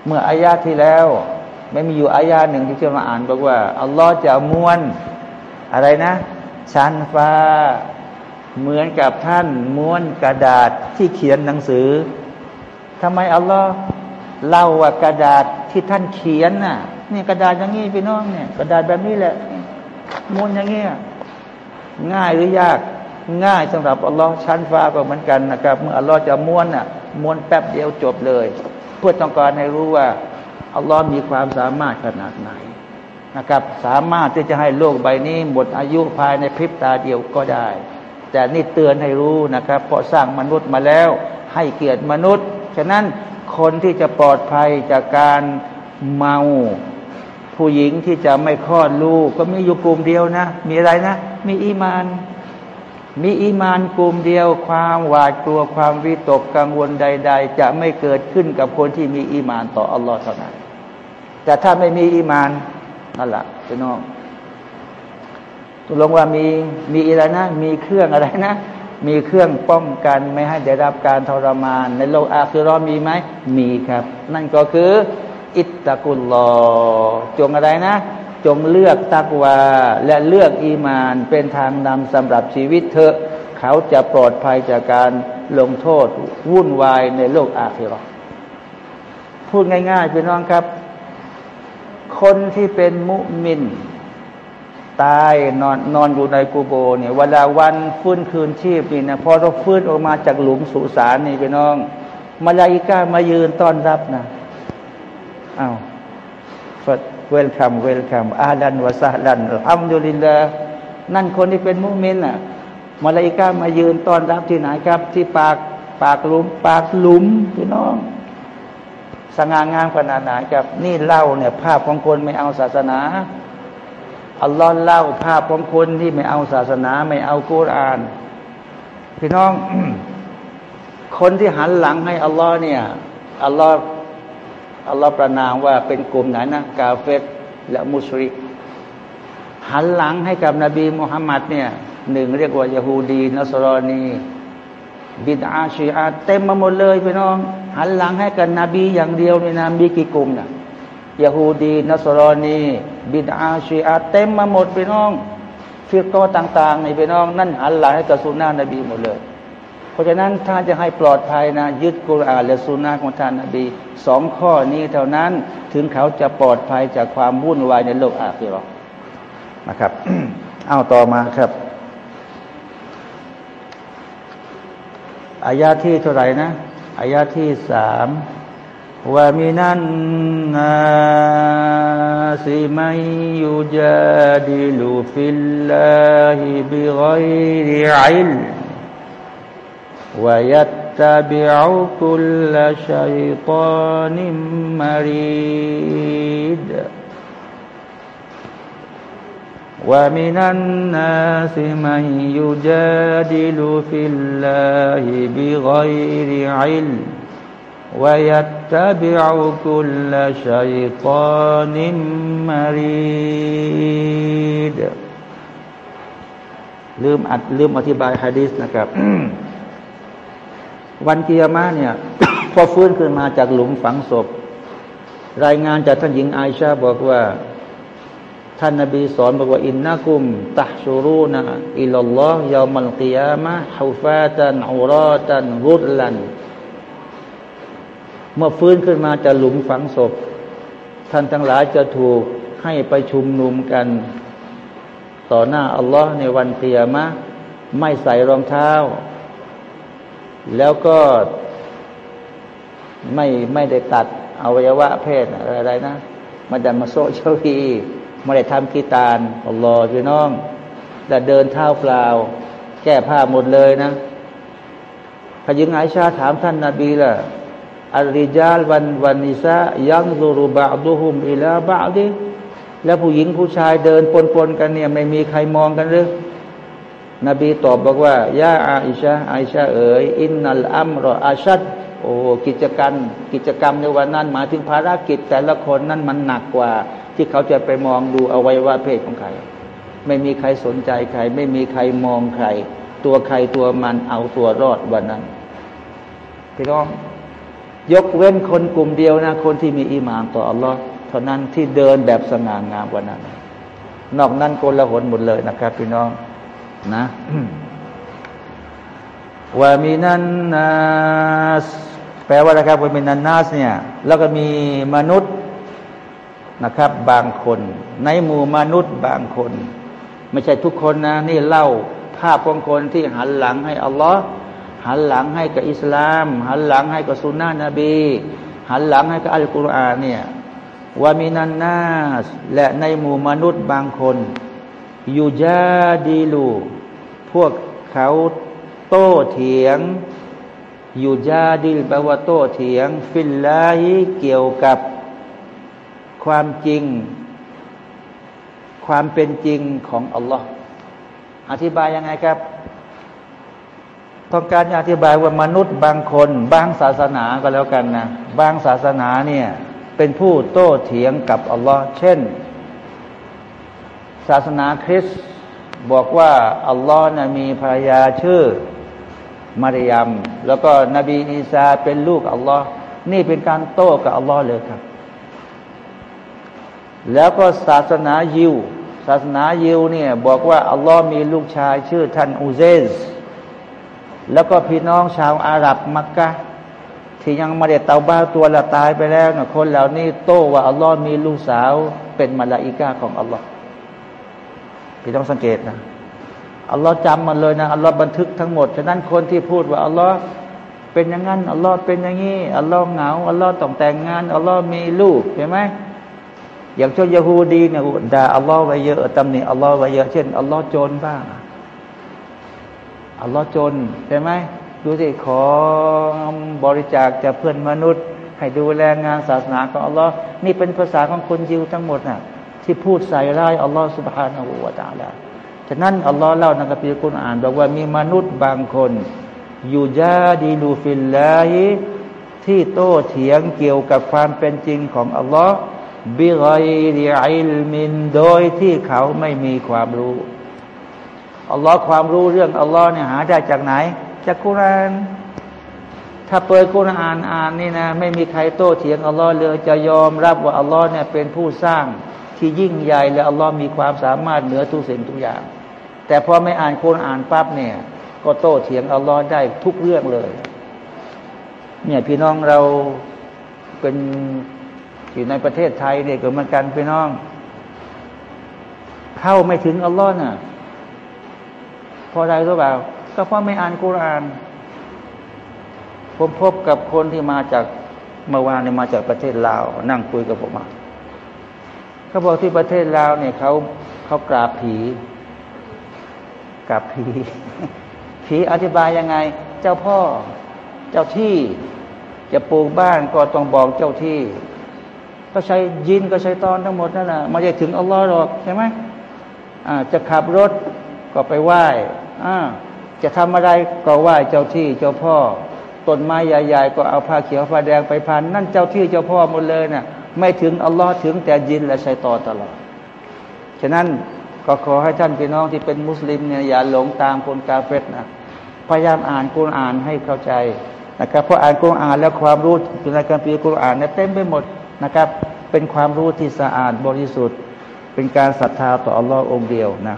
A: เมื่ออายาที่แล้ว ไม่มีอยู่อายาหนึ่งที่จะมาอ่านบอกว่า อัลลอฮ์จะม้วนอะไรนะชั้นฟ้า เหมือนกับท่านม้วนกระดาษที่เขียนหนังสือทำไมอัลลอฮ์เล่าว่ากระดาษที่ท่านเขียนน่ะนี่กระดาษอย่างนี้พี่น้องเนี่ยกระดาษแบบนี้แหละม้วนอย่างเงี้ยง่ายหรือยากง่ายสำหรับอัลลอฮ์ชั้นฟ้าก็เหมือนกันนะครับ เมื่ออัลลอฮ์จะม้วนน่ะม้วนแป๊บเดียวจบเลย เพื่อต้องการให้รู้ว่าอัลลอฮ์มีความสามารถขนาดไหนนะครับ สามารถที่จะให้โลกใบนี้หมดอายุภายในพริบตาเดียวก็ได้ แต่นี่เตือนให้รู้นะครับเพราะสร้างมนุษย์มาแล้ว ให้เกียรติมนุษย์ ฉะนั้นคนที่จะปลอดภัยจากการเมา ผู้หญิงที่จะไม่คลอดลูก ก็มีอยู่กลุ่มเดียวนะ มีอะไรนะ มีอีมาน มีอีมานกลุ่มเดียวความหวาดกลัวความวิตกกังวลใด ๆ จะไม่เกิดขึ้นกับคนที่มีอีมานต่ออัลลอฮ์เท่านั้น แต่ถ้าไม่มีอีมานนั่นแหละพี่น้องตกลงว่ามีมีอะไรนะ มีเครื่องอะไรนะ มีเครื่องป้องกันไม่ให้ได้รับการทรมาน ในโลกอาคือรอมีไหมมีครับ นั่นก็คือ อิตตะกุลลอจงอะไรนะ จงเลือกตักวาและเลือกอีมานเป็นทางนำสำหรับชีวิตเธอ เขาจะปลอดภัยจากการลงโทษวุ่นวายในโลกอาคือรอพูดง่ายๆพี่น้องครับ คนที่เป็นมุมิน ตายนอนนอนอยู่ในกูโบเนี่ยเวลาวันฟื้นคืนชีพนี่นะพอเราฟื้นออกมาจากหลุมสุสานนี่ไปน้อง มาลายิกามายืนต้อนรับนะอา้าว เวลคัมเวลคัมอาลันวะซาลันอัมดุลิลละนั่นคนที่เป็นมุมินอะมาลายิกามายืนต้อนรับที่ไหนครับ ที่ปากปากหลุม ปากหลุมพี่น้องสง่างามขนาดไหนครับ นี่เล่าเนี่ย ภาพของคนไม่เอาศาสนาอัลลอฮ์เล่าภาพของคนที่ไม่เอาศาสนา ไม่เอากุรอาน พี่น้อง คนที่หันหลังให้อัลลอฮ์เนี่ยอัลลอฮ์ อัลลอฮ์ประนามว่าเป็นกลุ่มไหนนะกาเฟตและมุสลิมหันหลังให้กับนบีมุฮัมมัดเนี่ยหนึ่งเรียกว่ายาฮูดีนัสรอนีบิดอาชีอาเต็มมาหมดเลยพี่น้อง หันหลังให้กับนบีอย่างเดียวในนามมีกี่กลุ่มนะยาฮูดีนัสรอนีบิดอาชีอาเต็มมาหมดพี่น้องฟิกโตต่างๆในพี่น้อง นั่นหันหลังให้กับสุนนะนบีหมดเลย ราะฉะนั้นถ้าจะให้ปลอดภัยนะยึดกุรอานและสุนนะของท่านนบีสองข้อนี้เท่านั้นถึงเขาจะปลอดภัยจากความวุ่นวายในโลกอาคีรอนะครับเอาต่อมาครับอายาที่เท่าไหร่นะอายาที่สามว่ามีนันนาสิไมัยยูจาดิลูฟิลลาฮิบิไกรอิล ويتبع كل شيطان مريد ومن الناس من يجادل في الله بغير علم ويتبع كل شيطان مريد ลืมอัดลืมอธิบายฮะดีษนะครับ วันเกิยามะเนี่ยพอฟื้นขึ้นมาจากหลุมฝังศพ รายงานจากท่านหญิงไอชาบอกว่า ท่านนบีสอนบอกว่า อินนักุมตัชชูรูนะอิลลอฮ์ยามัลกิยามะฮุฟาตันอุราตันรุดลัน เมื่อฟื้นขึ้นมาจะหลุมฝังศพ ท่านทั้งหลายจะถูกให้ไปชุมนุมกัน ต่อหน้าอัลลอฮ์ในวันเตียรมะไม่ใส่รองเท้า แล้วก็ไม่ไม่ได้ตัดอวัยวะเพศอะไรนะมาดันมาโซเชียลีไม่ได้ทำกีตานอัลลอฮ์พี่น้อง แต่เดินเท้าเปล่า แก้ผ้าหมดเลยนะพยิงไอชาถามท่านนาบีล่ะอัลริจาลวันวันนิสายังซูรุบะดุฮุมอิลาบะดิแล้วผู้หญิงผู้ชายเดินปนๆกันเนี่ย ไม่มีใครมองกันหรือ นบีตอบบอกว่ายาอาอิชาอาอิชาเอ๋ยอินนัลอัมรออาชัดโอ้กิจการกิจกรรมในวันนั้นหมายถึงภารกิจแต่ละคนนั้นมันหนักกว่า ที่เขาจะไปมองดูอวัยวะเพศของใคร ไม่มีใครสนใจใคร ไม่มีใครมองใคร ตัวใครตัวมันเอาตัวรอดวันนั้นพี่น้องยกเว้นคนกลุ่มเดียวนะ คนที่มีอีมานต่ออัลลอฮ์เท่านั้นที่เดินแบบสง่างามวันนั้น นอกนั้นโกลาหลหมดเลยนะครับ พี่น้อง นะว่ามีนันนัสแปลว่าอะไรครับว่ามีนันนัสเนี่ย แล้วก็มีมนุษย์นะครับ บางคน ในหมู่มนุษย์บางคน ไม่ใช่ทุกคนนะ นี่เล่าภาพของคนที่หันหลังให้อัลลอฮ์หันหลังให้กับอิสลาม หันหลังให้กับสุนนะนบี หันหลังให้กับอัลกุรอานเนี่ยว่ามีนันนาสและในหมู่มนุษย์บางคน ยูจาดีลู พวกเขาโต้เถียงยูจาดิลแปลว่าโต้เถียง ฟิลลาฮิเกี่ยวกับความจริง ความเป็นจริงของอัลลอฮ์อธิบายยังไงครับ ต้องการอธิบายว่ามนุษย์บางคน บางศาสนาก็แล้วกันนะ บางศาสนาเนี่ยเป็นผู้โต้เถียงกับอัลลอฮ์เช่น ศาสนาคริสต์บอกว่าอัลลอฮ์นะมีภรรยาชื่อมารยมแล้วก็นบีอีสาเป็นลูกอัลลอฮ์นี่เป็นการโต้กับอัลลอฮ์เลยครับ แล้วก็ศาสนายิว ศาสนายิวเนี่ยบอกว่าอัลลอฮ์มีลูกชายชื่อท่านอูเซสแล้วก็พี่น้องชาวอาหรับมักกะที่ยังมาเด็ดเตาบ้าตัวละตายไปแล้วนะคนเหล่านี้โต้ว่าอัลลอฮ์มีลูกสาวเป็นมาลาอิกาของอัลลอฮ์ พี่ต้องสังเกตนะอัลลอฮ์จำมันเลยนะอัลลอฮ์บันทึกทั้งหมด ฉะนั้นคนที่พูดว่าอัลลอฮ์เป็นอย่างนั้นอัลลอฮ์เป็นอย่างนี้อัลลอฮ์เหงาอัลลอฮ์ต้องแต่งงานอัลลอฮ์มีลูกเห็นไหมอย่างชนยาฮูดีเนี่ยด่าอัลลอฮ์ไว้เยอะตำหนิอัลลอฮ์ไว้เยอะเช่นอัลลอฮ์จนบ้างอัลลอฮ์จนเห็นไหมดูสิขอบริจาคจากเพื่อนมนุษย์ ให้ดูแลงานศาสนาของอัลลอฮ์นี่เป็นภาษาของคนยิวทั้งหมดน่ะ ที่พูดใส่ร้ายอัลลอฮ์سبحانه وتعالىฉะนั้นอัลลอฮ์เล่าในคัมภีร์กุรอานบอกว่ามีมนุษย์บางคนيجادل في اللهที่โต้เถียงเกี่ยวกับความเป็นจริงของอัลลอฮ์بغير علمโดยที่เขาไม่มีความรู้อัลลอฮ์ความรู้เรื่องอัลลอฮ์เนี่ยหาได้จากไหน จากกุรานถ้าเปิดกุรานอ่านนี่นะไม่มีใครโต้เถียงอัลลอฮ์เลยจะยอมรับว่าอัลลอฮ์เนี่ยเป็นผู้สร้าง ที่ยิ่งใหญ่และอัลลอฮ์มีความสามารถเหนือทุกสิ่งทุกอย่าง แต่พอไม่อ่านคนอ่านปั๊บเนี่ย ก็โต้เถียงอัลลอฮ์ได้ทุกเรื่องเลย เนี่ยพี่น้องเราเป็นอยู่ในประเทศไทยเนี่ยก็เหมือนกันพี่น้องเข้าไม่ถึงอัลลอฮ์น่ะพอใดรู้เปล่าก็เพราะไม่อ่านกุราน ผมพบกับคนที่มาจากเมื่อวานเนี่ยมาจากประเทศลาว นั่งคุยกับผมมา เขาบอกที่ประเทศลาวเนี่ยเขาเขากราบผีกราบผี ผีอธิบายยังไง เจ้าพ่อ เจ้าที่ จะปลูกบ้านก็ต้องบอกเจ้าที่ ก็ใช้ยินก็ใช้ตอนทั้งหมดนั่นแหละมาจะถึงอัลลอฮ์หรอกใช่ไหมจะขับรถก็ไปไหว้จะทำอะไรก็ไหว้เจ้าที่ เจ้าพ่อต้นไม้ใหญ่ๆก็เอาผ้าเขียวผ้าแดงไปพันนั่นเจ้าที่เจ้าพ่อหมดเลยเนะ่ย ไม่ถึงอัลลอฮ์ถึงแต่ยินและชัยตอตลอด ฉะนั้นก็ขอให้ท่านพี่น้องที่เป็นมุสลิมเนี่ยอย่าหลงตามคนกาเฟตนะพยายามอ่านกุรอ่านให้เข้าใจนะครับเพราะอ่านกุรอ่านแล้วความรู้ในการปีกุรอานเนี่ยเต็มไปหมดนะครับ เป็นความรู้ที่สะอาดบริสุทธิ์ เป็นการศรัทธาต่ออัลลอฮ์องเดียวนะ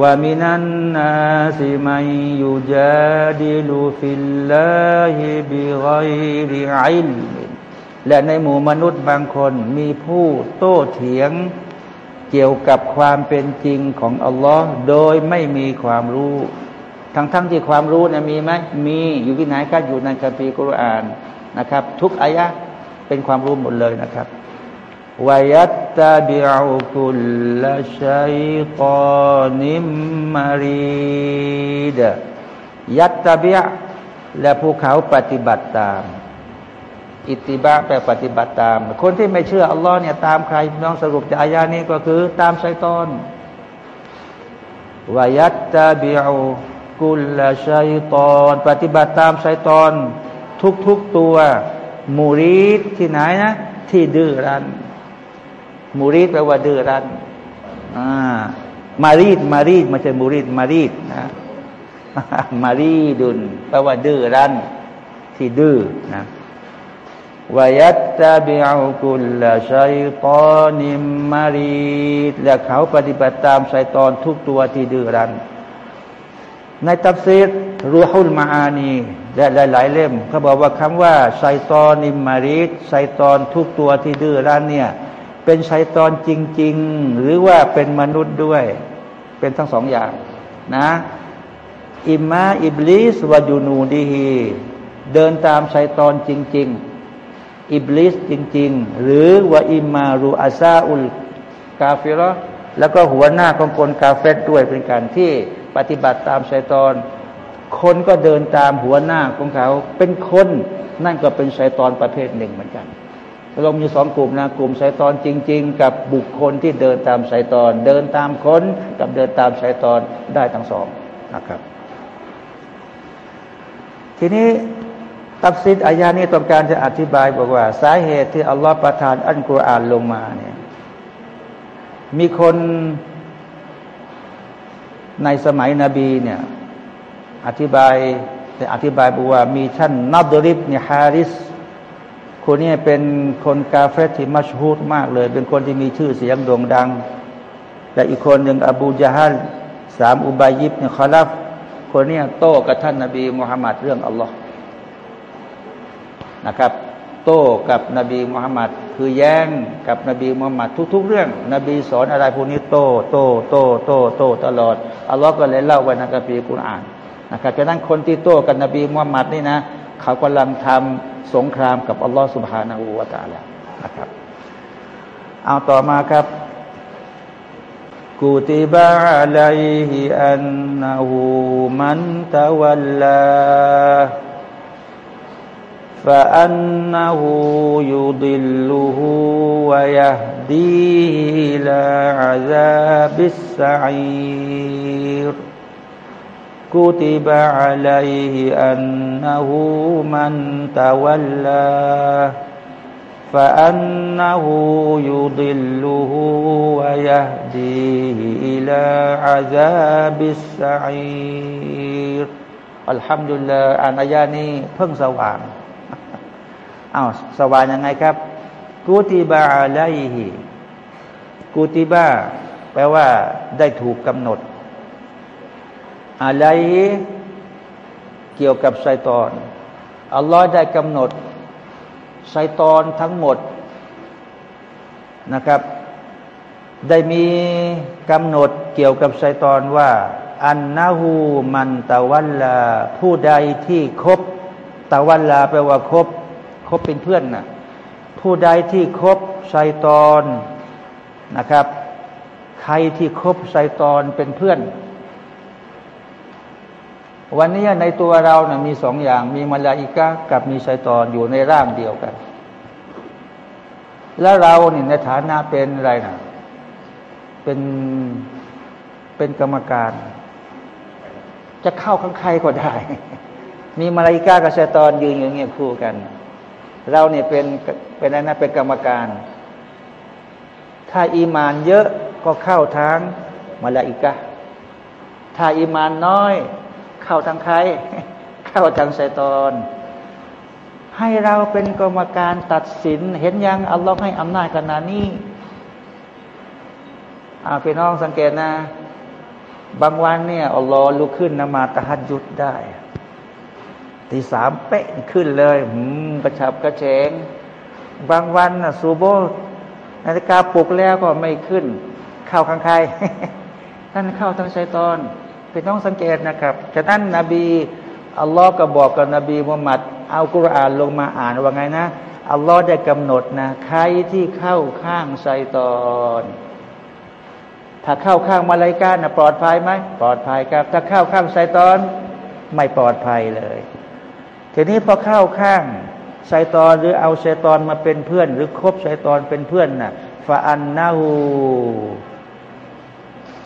A: ว่ามินันนาสิมัยยูจาดิลูฟิลลาฮิบิไกริอิลมิ และในหมู่มนุษย์บางคนมีผู้โต้เถียงเกี่ยวกับความเป็นจริงของอัลลอฮ์โดยไม่มีความรู้ ทั้งๆทที่ความรู้นะมีไหมมีอยู่ที่ไหนก็อยู่ในคัมภีร์กุรอานนะครับ ทุกอายะเป็นความรู้หมดเลยนะครับวายัตตาบิอุคุลลชัยตอนิมมารีดยัตตาบิและพวกเขาปฏิบัติตาม อิติบะแปลปฏิบัติตาม คนที่ไม่เชื่ออัลลอฮ์เนี่ยตามใครน้องสรุปจากอายานี้ก็คือ ตามไซตอนويتبع كل شيطان ปฏิบัติตามไซตอน ทุกๆตัวمريد ที่ไหนนะ ที่ดื้อรั้นمريد แปลว่าดื้อรั้นอ่าمريد مريد มาใช่ مريد مريد นะ مريد แปลว่าดื้อรั้นที่ดื้อนะ ويتبع كل شي طان مريد และเขาปฏิบัติตามไซตอนทุกตัวที่ดื้อรั้นในตัฟซีรروح المعانيและหลาย ๆ เล่มเขาบอกว่าคำว่าشيطان مريدไซตอนทุกตัวที่ดื้อรั้นเนี่ย เป็นไซตอนจริง ๆ หรือว่าเป็นมนุษย์ด้วย เป็นทั้งสองอย่างนะإما إبليس وجنودهเดินตามไซตอนจริง ๆ อิบลิสจริง ๆ หรือว่าอิมารูอาซาอุลกาฟิรอแล้วก็หัวหน้าของคนกาเฟตด้วยเป็นการที่ปฏิบัติตามไซตอน คนก็เดินตามหัวหน้าของเขา เป็นคนนั่นก็เป็นไซตอนประเภทหนึ่งเหมือนกันเรามีสองกลุ่มนะกลุ่มไซตอนจริง ๆ กับบุคคลที่เดินตามไซตอน เดินตามคนกับเดินตามไซตอนได้ทั้งสองนะครับ ทีนี้ ตับซิดอายานี้ต้องการจะอธิบายบอกว่า สาเหตุที่อัลลอฮฺประทานอันกุรอานลงมาเนี่ยมีคนในสมัยนบีเนี่ยอธิบายแต่อธิบายบอกว่า มีท่านนับดริบเนี่ยฮาริส คนนี้เป็นคนกาเฟตที่มัชฮูดมากเลย เป็นคนที่มีชื่อเสียงโด่งดัง และอีกคนหนึ่งอบูจาฮัลสามอุบายิบเนี่ยคอลับคนนี้โต้กับท่านนบีมุฮัมมัดเรื่องอัลลอฮ์ นะครับ โต้กับนบีมุฮัมมัดคือแย้งกับนบีมุฮัมมัดทุก ๆ เรื่อง นบีสอนอะไรพวกนี้โต้โต้โต้โต้โต้ตลอดอัลลอฮ์ก็เลยเล่าไว้ในกัมภีร์กุรอานนะครับฉะนั้นคนที่โต้กับนบีมุฮัมมัดนี่นะเขากำลังทำสงครามกับอัลลอฮ์สุบฮานาอูวาตาแล้วนะครับ เอาต่อมาครับกุติบะอะลัยฮิอันนะฮูมันตะวัลลา فأنه يضله ويهديه إلى عذاب السعير كتب عليه أنه من تولاه فأنه يضله ويهديه إلى عذاب السعير الحمد لله อ่านอายานี้เพิ่งสว่าง อ้าวสว่างยังไงครับ กูติบาไลฮิกูติบาแปลว่าได้ถูกกำหนดอะไรเกี่ยวกับไซตอนอัลลอฮ์ได้กำหนดไซตอนทั้งหมดนะครับ ได้มีกำหนดเกี่ยวกับไซตอนว่า อันนาหูมันตะวันลาผู้ใดที่คบตะวันลาแปลว่าคบ คบเป็นเพื่อนนะผู้ใดที่คบไซตอนนะครับ ใครที่คบไซตอนเป็นเพื่อน วันนี้ในตัวเรานะ่ยมีสองอย่าง มีมาลาอิกะกับมีไซตอนอยู่ในร่างเดียวกัน แล้วเราเนี่ยในฐานะเป็นอะไรนะเป็นเป็นกรรมการ จะเข้าข้างใครก็ได้ มีมาลาอิกะกับไซตอนยืนอย่างเงี้ยคู่กัน เราเนี่ยเป็นเป็นอะไรนะเป็นกรรมการ ถ้าอีมานเยอะก็เข้าทางมาลาอิกะถ้าอีมานน้อย เข้าทางใคร เข้าทางไซตอนให้เราเป็นกรรมการตัดสิน เห็นยังอัลลอฮ์ให้อำนาจขนาดนี้อาพี่น้องสังเกตนะ บางวันเนี่ยอัลลอฮ์ลุกขึ้นนมาตะฮัดยุดได้ ตีสามเป๊ะขึ้นเลยหืมกระฉับกระเฉง บางวันน่ะซูโบนาฬิกาปลุกแล้วก็ไม่ขึ้น เข้าข้างใครนั่นเข้าทางชัยตอนเป็นต้องสังเกตนะครับฉะนั้นนบีอัลลอฮ์ก็บอกกับนบีมุฮัมมัดเอากุรอานลงมาอ่านว่าไงนะอัลลอฮ์ได้กำหนดนะใครที่เข้าข้างไซตอน ถ้าเข้าข้างมาลายกานะปลอดภัยไหมปลอดภัยครับ ถ้าเข้าข้างไซตอน ไม่ปลอดภัยเลย ทีนี้พอเข้าข้างไซตอนหรือเอาไซตอนมาเป็นเพื่อน หรือคบไซตอนเป็นเพื่อนนะ่ะฟาอันนาหู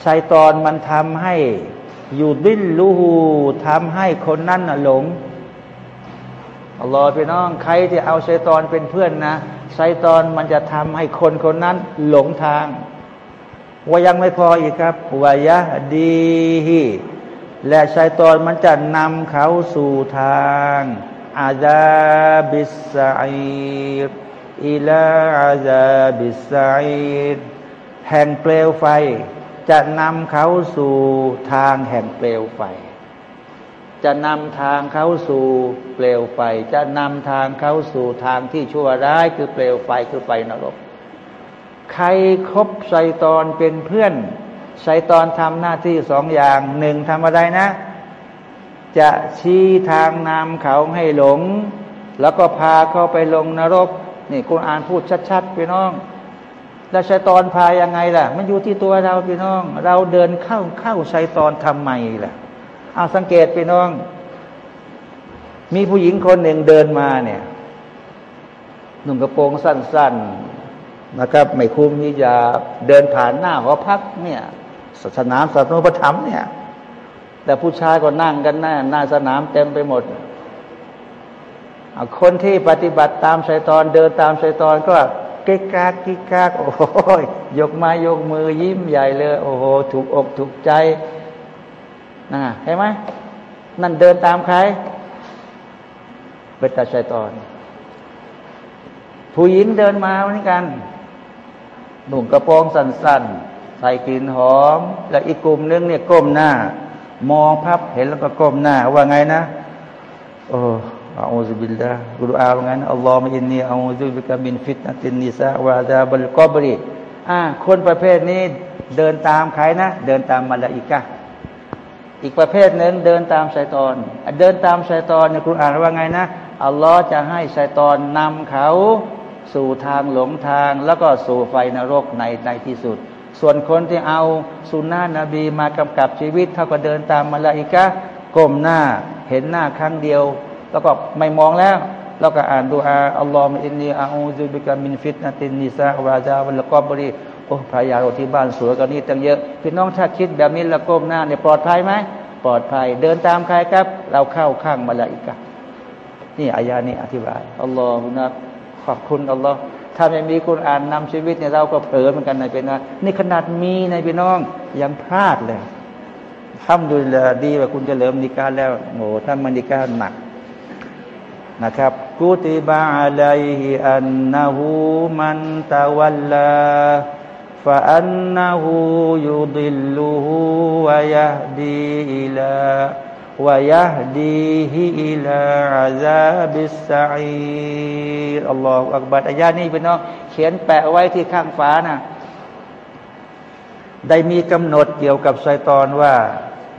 A: ไซตอนมันทำให้อยู่ดิ้นลูหูทำให้คนนั้นน่ะหลงอัลลอฮฺพี่น้องใครที่เอาไซตอนเป็นเพื่อนนะไซตอนมันจะทำให้คนคนนั้นหลงทางว่ายังไม่พออีกครับويهديه และไซตอนมันจะนำเขาสู่ทางعذاب السعير إلى عذاب السعيرแห่งเปลวไฟ จะนำเขาสู่ทางแห่งเปลวไฟ จะนำทางเขาสู่เปลวไฟ จะนำทางเขาสู่ทางที่ชั่วร้ายคือเปลวไฟคือไฟนรก ใครครบไซตอนเป็นเพื่อน ไซตอนทำหน้าที่สองอย่างหนึ่งทำอะไรนะ จะชี้ทางนำเขาให้หลง แล้วก็พาเขาไปลงนรก นี่คุณอ่านพูดชัดๆพี่น้อง แล้วไซตอนพายังไงล่ะ มันอยู่ที่ตัวเราพี่น้อง เราเดินเข้าเข้าไซตอนทำไมล่ะเอาสังเกตพี่น้อง มีผู้หญิงคนหนึ่งเดินมาเนี่ยหนุ่มกระโปรงสั้น ๆนะครับ ไม่คุมนี่จะเดินผ่านหน้าหอพักเนี่ย สนามสัตว์นุปถัมเนี่ย แต่ผู้ชายก็นั่งกันหน้าหน้าสนามเต็มไปหมด คนที่ปฏิบัติตามไซตอนเดินตามไซตอนก็กิ๊กกากกิ๊กากโอ้ยยกไม้ยกมือยิ้มใหญ่เลย โอ้โหถูกอกถูกใจนะเห็นไหมนั่นเดินตามใครเป็นตาไซตอน ผู้หญิงเดินมาเหมือนกันหนุ่มกระโปรงสั้นๆ ใส่กลิ่นหอม แล้วอีกกลุ่มนึงเนี่ยก้มหน้า มองพับเห็นแล้วก็ก้มหน้า ว่าไงนะโอ้อาอุบิลลากุรอานว่าไงนะอัลลอฮฺมินนีอาอูซุบิกามินฟิตนะตินนิสาวาดาบัลกอบรีอ่าคนประเภทนี้เดินตามใครนะ เดินตามมาลาอิกะอีกประเภทหนึ่งเดินตามไซตอน เดินตามไซตอนในคุรอานว่าไงนะอัลลอฮ์จะให้ไซตอนนำเขาสู่ทางหลงทางแล้วก็สู่ไฟนรกในในที่สุด ส่วนคนที่เอาสุนนะนบีมากำกับชีวิต เขาก็เดินตามมาลาอิกะก้มหน้าเห็นหน้าครั้งเดียว แล้วก็ไม่มองแล้ว แล้วก็อ่านดูอาอัลลอฮฺอินนีอาอูซุบิกามินฟิตนาตินนิซาวาจาวันละกอบรีโอ้ภรรยาเราที่บ้านสวยกันนี่ตั้งเยอะ พี่น้องถ้าคิดแบบนี้แล้วก้มหน้าเนี่ยปลอดภัยไหมปลอดภัย เดินตามใครครับ เราเข้าข้างมาลาอิกะนี่อายานี้อธิบายอัลลอฮฺนะขอบคุณอัลลอฮ์ ถ้าไม่มีคุณอ่านนำชีวิตเนี่ยเราก็เผลอเหมือนกันในเป็นว่านี่ขนาดมีในพี่น้องยังพลาดเลยทำดูแลดีว่าคุณจะเริ่มนิกาแล้วโง่ถ้ามันนิกาหนักนะครับกุติบาอะลัยฮิอันนะฮูمن تولاه فأنه يضله ويهديه إلى ويهديه إلى عذاب السعير الله أكبرอายะห์นี้พี่น้องเขียนแปะไว้ที่ข้างฝานะได้มีกำหนดเกี่ยวกับไซตอนว่า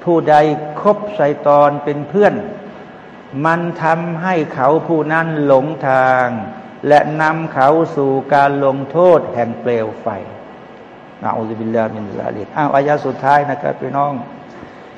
A: ผู้ใดคบไซตอนเป็นเพื่อน มันทำให้เขาผู้นั้นหลงทาง และนำเขาสู่การลงโทษแห่งเปลวไฟอาอุบิลลามินซาลิกอ้าวอายาสุดท้ายนะครับพี่น้อง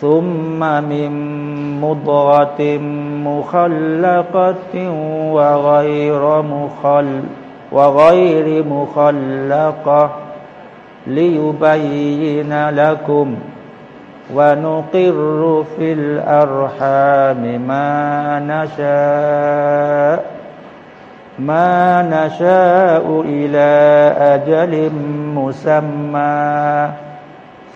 A: ثم من مضغة مخلقة وغير مخل وغير مخلقة ليبين لكم ونقر في الأرحام ما نشاء ما نشاء إلى أجل مسمى.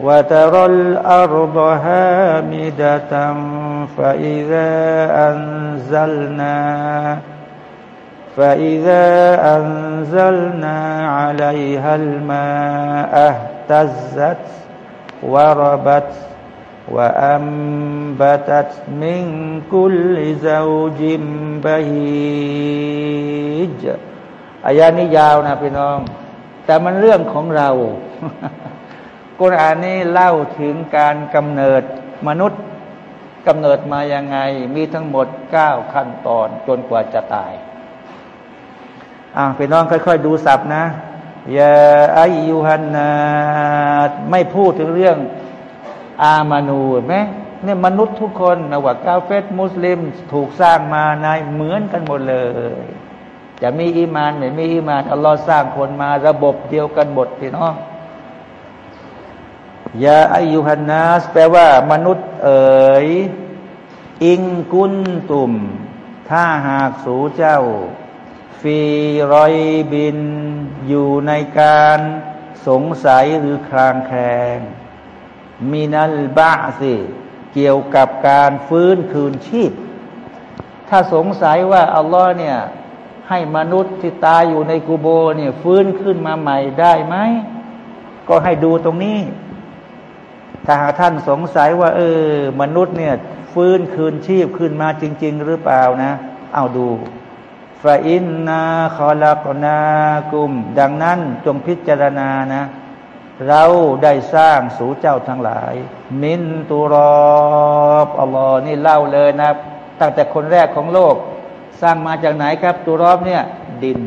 A: وترى الأرض هامدة فإذا أنزلنا فإذا أنزلنا عليها الماء اهتزت وربت وأنبتت من كل زوج بهيج อายานี้ยาวนะพี่น้อง แต่มันเรื่องของเรา กุรอานนี้เล่าถึงการกำเนิดมนุษย์กำเนิดมายังไง มีทั้งหมดเก้าขั้นตอนจนกว่าจะตาย อ่าพี่น้องค่อย ๆ ดูสับนะยาอายุฮันนาไม่พูดถึงเรื่องอามานูไหมเนี่ยมนุษย์ทุกคนนะว่ากาเฟตมุสลิมถูกสร้างมาในเหมือนกันหมดเลย จะมีอีมานไม่มีอีมานอัลลอฮ์สร้างคนมาระบบเดียวกันหมดพี่น้อง ยาอายุฮันนาสแปลว่ามนุษย์เอ๋ยอิงกุนตุม ถ้าหากสูเจ้า ฟีรอยบิน อยู่ในการสงสัยหรือคลางแคลงมินัลบาสิ เกี่ยวกับการฟื้นคืนชีพ ถ้าสงสัยว่า อัลลอฮ์เนี่ย ให้มนุษย์ที่ตายอยู่ในกูโบเนี่ย ฟื้นขึ้นมาใหม่ได้ไหม ก็ให้ดูตรงนี้ ถ้าหากท่านสงสัยว่า เออ มนุษย์เนี่ย ฟื้นคืนชีพขึ้นมาจริง ๆ หรือเปล่านะ เอาดูฟาอินนาคอลักนากุม ดังนั้นจงพิจารณานะ เราได้สร้างสู่เจ้าทั้งหลาย มินตุรอบอัลลอฮ์นี่เล่าเลยนะ ตั้งแต่คนแรกของโลก สร้างมาจากไหนครับ ตุรอบเนี่ย ดิน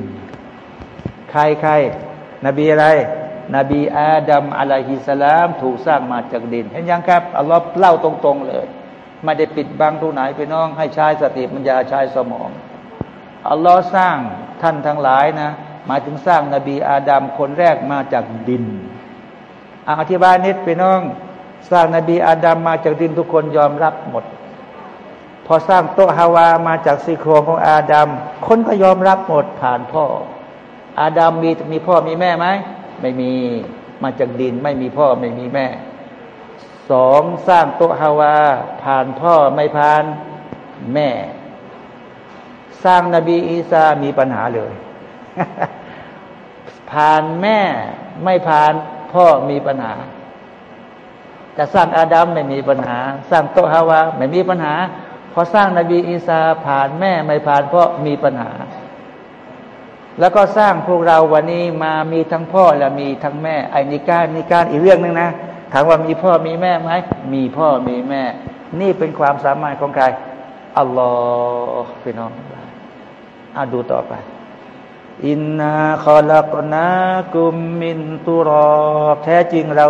A: ใครใครนบีอะไร นบีอาดัมอะลัยฮิสลามถูกสร้างมาจากดิน เห็นยังครับอัลลอฮ์เล่าตรงๆเลย ไม่ได้ปิดบังตรงไหนไปน้อง ให้ใช้สติปัญญาใช้สมองอัลลอฮ์สร้างท่านทั้งหลายนะ หมายถึงสร้างนบีอาดัมคนแรกมาจากดินอธิบายนิดไปน้อง สร้างนบีอาดัมมาจากดินทุกคนยอมรับหมด พอสร้างโตฮาวามาจากซีโครงของอาดัมคนก็ยอมรับหมดผ่านพ่อ อาดัมมีมีพ่อมีแม่ไหม ไม่มีมาจากดิน ไม่มีพ่อไม่มีแม่สองสร้างโตฮาวา ผ่านพ่อไม่ผ่านแม่ สร้างนบีอีสามีปัญหาเลย ผ่านแม่ไม่ผ่านพ่อมีปัญหาจะสร้างอาดัมไม่มีปัญหา สร้างโตฮาวาไม่มีปัญหาพอสร้างนบีอีสาผ่านแม่ไม่ผ่านพ่อมีปัญหา แล้วก็สร้างพวกเราวันนี้มามีทั้งพ่อและมีทั้งแม่ ไอ้นิการนิการอีกเรื่องหนึ่งนะถามว่ามีพ่อมีแม่ไหมมีพ่อมีแม่ นี่เป็นความสามารถของใครอัลลอฮ์พี่น้องอาดูต่อไปอินนาคอลักนากุมมินตุรอแท้จริงเรา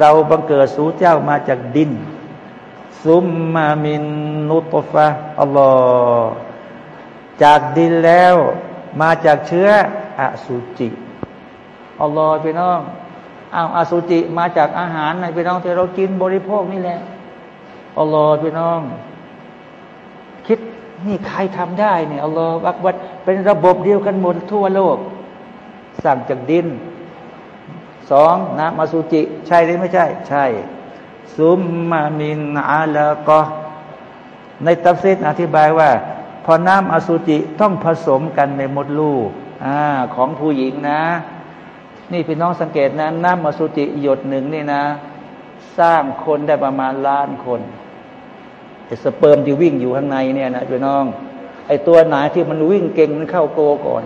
A: เราบังเกิดสู่เจ้ามาจากดิน ซุมมามินนุตฟะอัลลอฮ์จากดินแล้ว มาจากเชื้ออสุจิอัลลอฮ์พี่น้องอ้าวอสุจิมาจากอาหารในพี่น้องที่เรากินบริโภคนี่แหละอัลลอฮ์พี่น้อง คิดนี่ใครทำได้เนี่ยอัลลอฮฺอักบัดเป็นระบบเดียวกันหมดทั่วโลก สั่งจากดินสองน้ำมาสุจิ ใช่หรือไม่ใช่ ใช่ซุมมามินอาลากอในตัฟซีดอธิบายว่า พอน้ำอสุจิต้องผสมกันในมดลูกอของผู้หญิงนะ นี่พี่น้องสังเกตนะ น้ำอสุจิหยดหนึ่งนี่นะ สร้างคนได้ประมาณล้านคนสเปิร์มที่วิ่งอยู่ข้างในเนี่ยนะพี่น้อง ไอตัวไหนที่มันวิ่งเก่งมันเข้าโกก่อน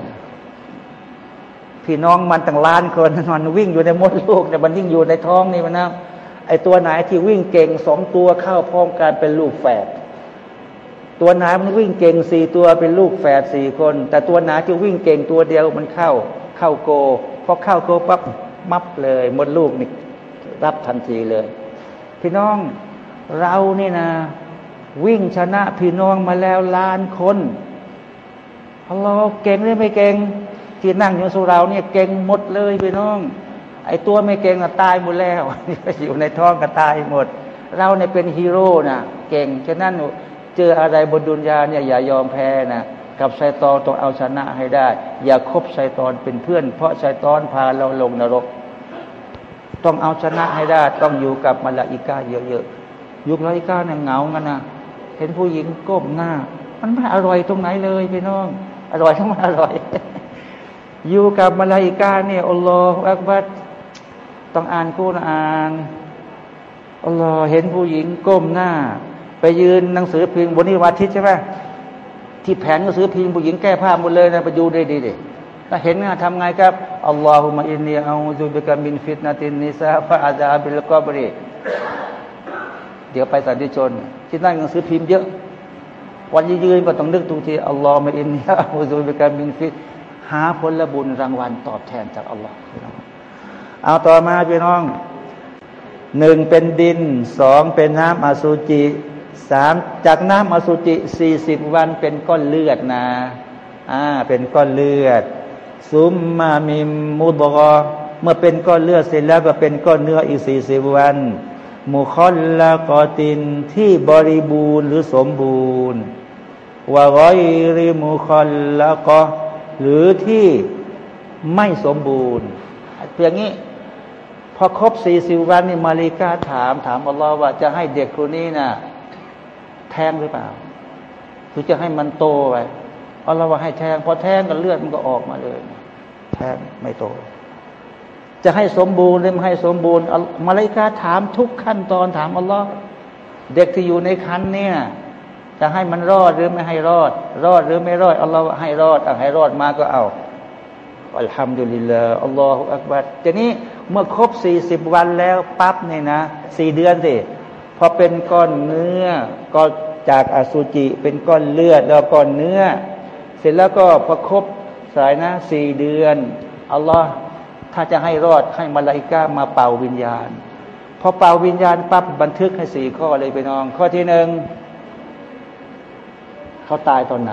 A: พี่น้องมันตั้งล้านคนมันวิ่งอยู่ในมดลูกเนี่ยมันวิ่งอยู่ในท้องนี่มันนะไอตัวไหนที่วิ่งเก่งสองตัวเข้าพร้อมกันเป็นลูกแฝด ตัวหนมันวิ่งเก่งสี่ตัวเป็นลูกแฝดสี่คน แต่ตัวหนที่วิ่งเก่งตัวเดียวมันเข้าเข้าโกพอเข้าโกปั๊บมับเลยมดลูกนี่รับทันทีเลย พี่น้องเรานี่นะ วิ่งชนะพี่น้องมาแล้วล้านคนอัลลอฮ์เก่งหรือไม่เก่ง ที่นั่งอยู่สุราเนี่ยเก่งหมดเลยพี่น้อง ไอ้ตัวไม่เก่งก็ตายหมดแล้วอยู่ในท้องก็ตายหมด เราเนี่ยเป็นฮีโร่นะเก่งฉะนั้น เจออะไรบนดุนยาเนี่ยอย่ายอมแพ้นะกับไซตอนต้องเอาชนะให้ได้ อย่าคบไซตอนเป็นเพื่อน เพราะไซตอนพาเราลงนรก ต้องเอาชนะให้ได้ ต้องอยู่กับมาลาอิกาเยอะๆอยู่กับมาลาอิกาเนี่ยเหงากันนะเห็นผู้หญิงก้มหน้า มันไม่อร่อยตรงไหนเลยพี่น้อง อร่อยทั้งมันอร่อย อยู่กับมาลาอิกาเนี่ยالله أكبرต้องอ่านกุรอานอัลลอฮ์เห็นผู้หญิงก้มหน้า ยืนหนังสือพิมพ์บนนี้วันอาทิตย์ใช่ไหมที่แผนก็ซื้อพิมพ์ผู้หญิงแก้ผ้าหมดเลยนะไปดูได้ดีดิถ้าเห็นงานทำไงครับอัลลอฮุมะอินนีอาอูซุบิกามินฟิตนาตินนิซาฟะอาซาบิลกอบรีเดี๋ยวไปสันติชน ที่นั่งหนังสือพิมพ์เยอะ วันยืนก็ต้องนึกทุกทีอัลลอฮุมะอินนีอาอูซุบิกามินฟิตหาผลบุญรางวัลตอบแทนจากอัลลอฮ์เอาต่อมาพี่น้องหนึ่งเป็นดินสองเป็นน้ำอสุจิ สามจากน้ำอสุจิสี่สิบวันเป็นก้อนเลือดนะอ่าเป็นก้อนเลือด ซุมมามิมมุดกอเมื่อเป็นก้อนเลือดเสร็จแล้วก็เป็นก้อนเนื้ออีกสี่สิบวันมุคอลละกอตินที่บริบูรณ์หรือสมบูรณ์วารอยริมุคอลละกอหรือที่ไม่สมบูรณ์เพียงนี้พอครบสี่สิบวันนี่มาริกาถาม ถามอัลลอฮ์ว่าจะให้เด็กคนนี้นะ่ะ แทงหรือเปล่าคือจะให้มันโตไปเอาเราว่าให้แทงพอแทงกันเลือดมันก็ออกมาเลย แทงไม่โต จะให้สมบูรณ์หรือไม่ให้สมบูรณ์มาเลกาถามทุกขั้นตอนถามอัลลอฮ์เด็กที่อยู่ในคันเนี่ยจะให้มันรอดหรือไม่ให้รอด รอดหรือไม่รอดอัลลอฮ์ให้รอดอะให้รอดมาก็เอาอัลฮัมดุลิลลาอัลลอฮฺอักบัดทีนี้เมื่อครบสี่สิบวันแล้วปั๊บเนี่ยนะสี่เดือนสิ พอเป็นก้อนเนื้อ ก็จากอสุจิเป็นก้อนเลือดแล้วก้อนเนื้อ เสร็จแล้วก็พอครบสายนะสี่เดือนอัลลอฮ์ถ้าจะให้รอดให้มาลาอิกามาเป่าวิญญาณ พอเป่าวิญญาณปั๊บบันทึกให้สี่ข้อเลยไปน้อง ข้อที่หนึ่งเขาตายตอนไหน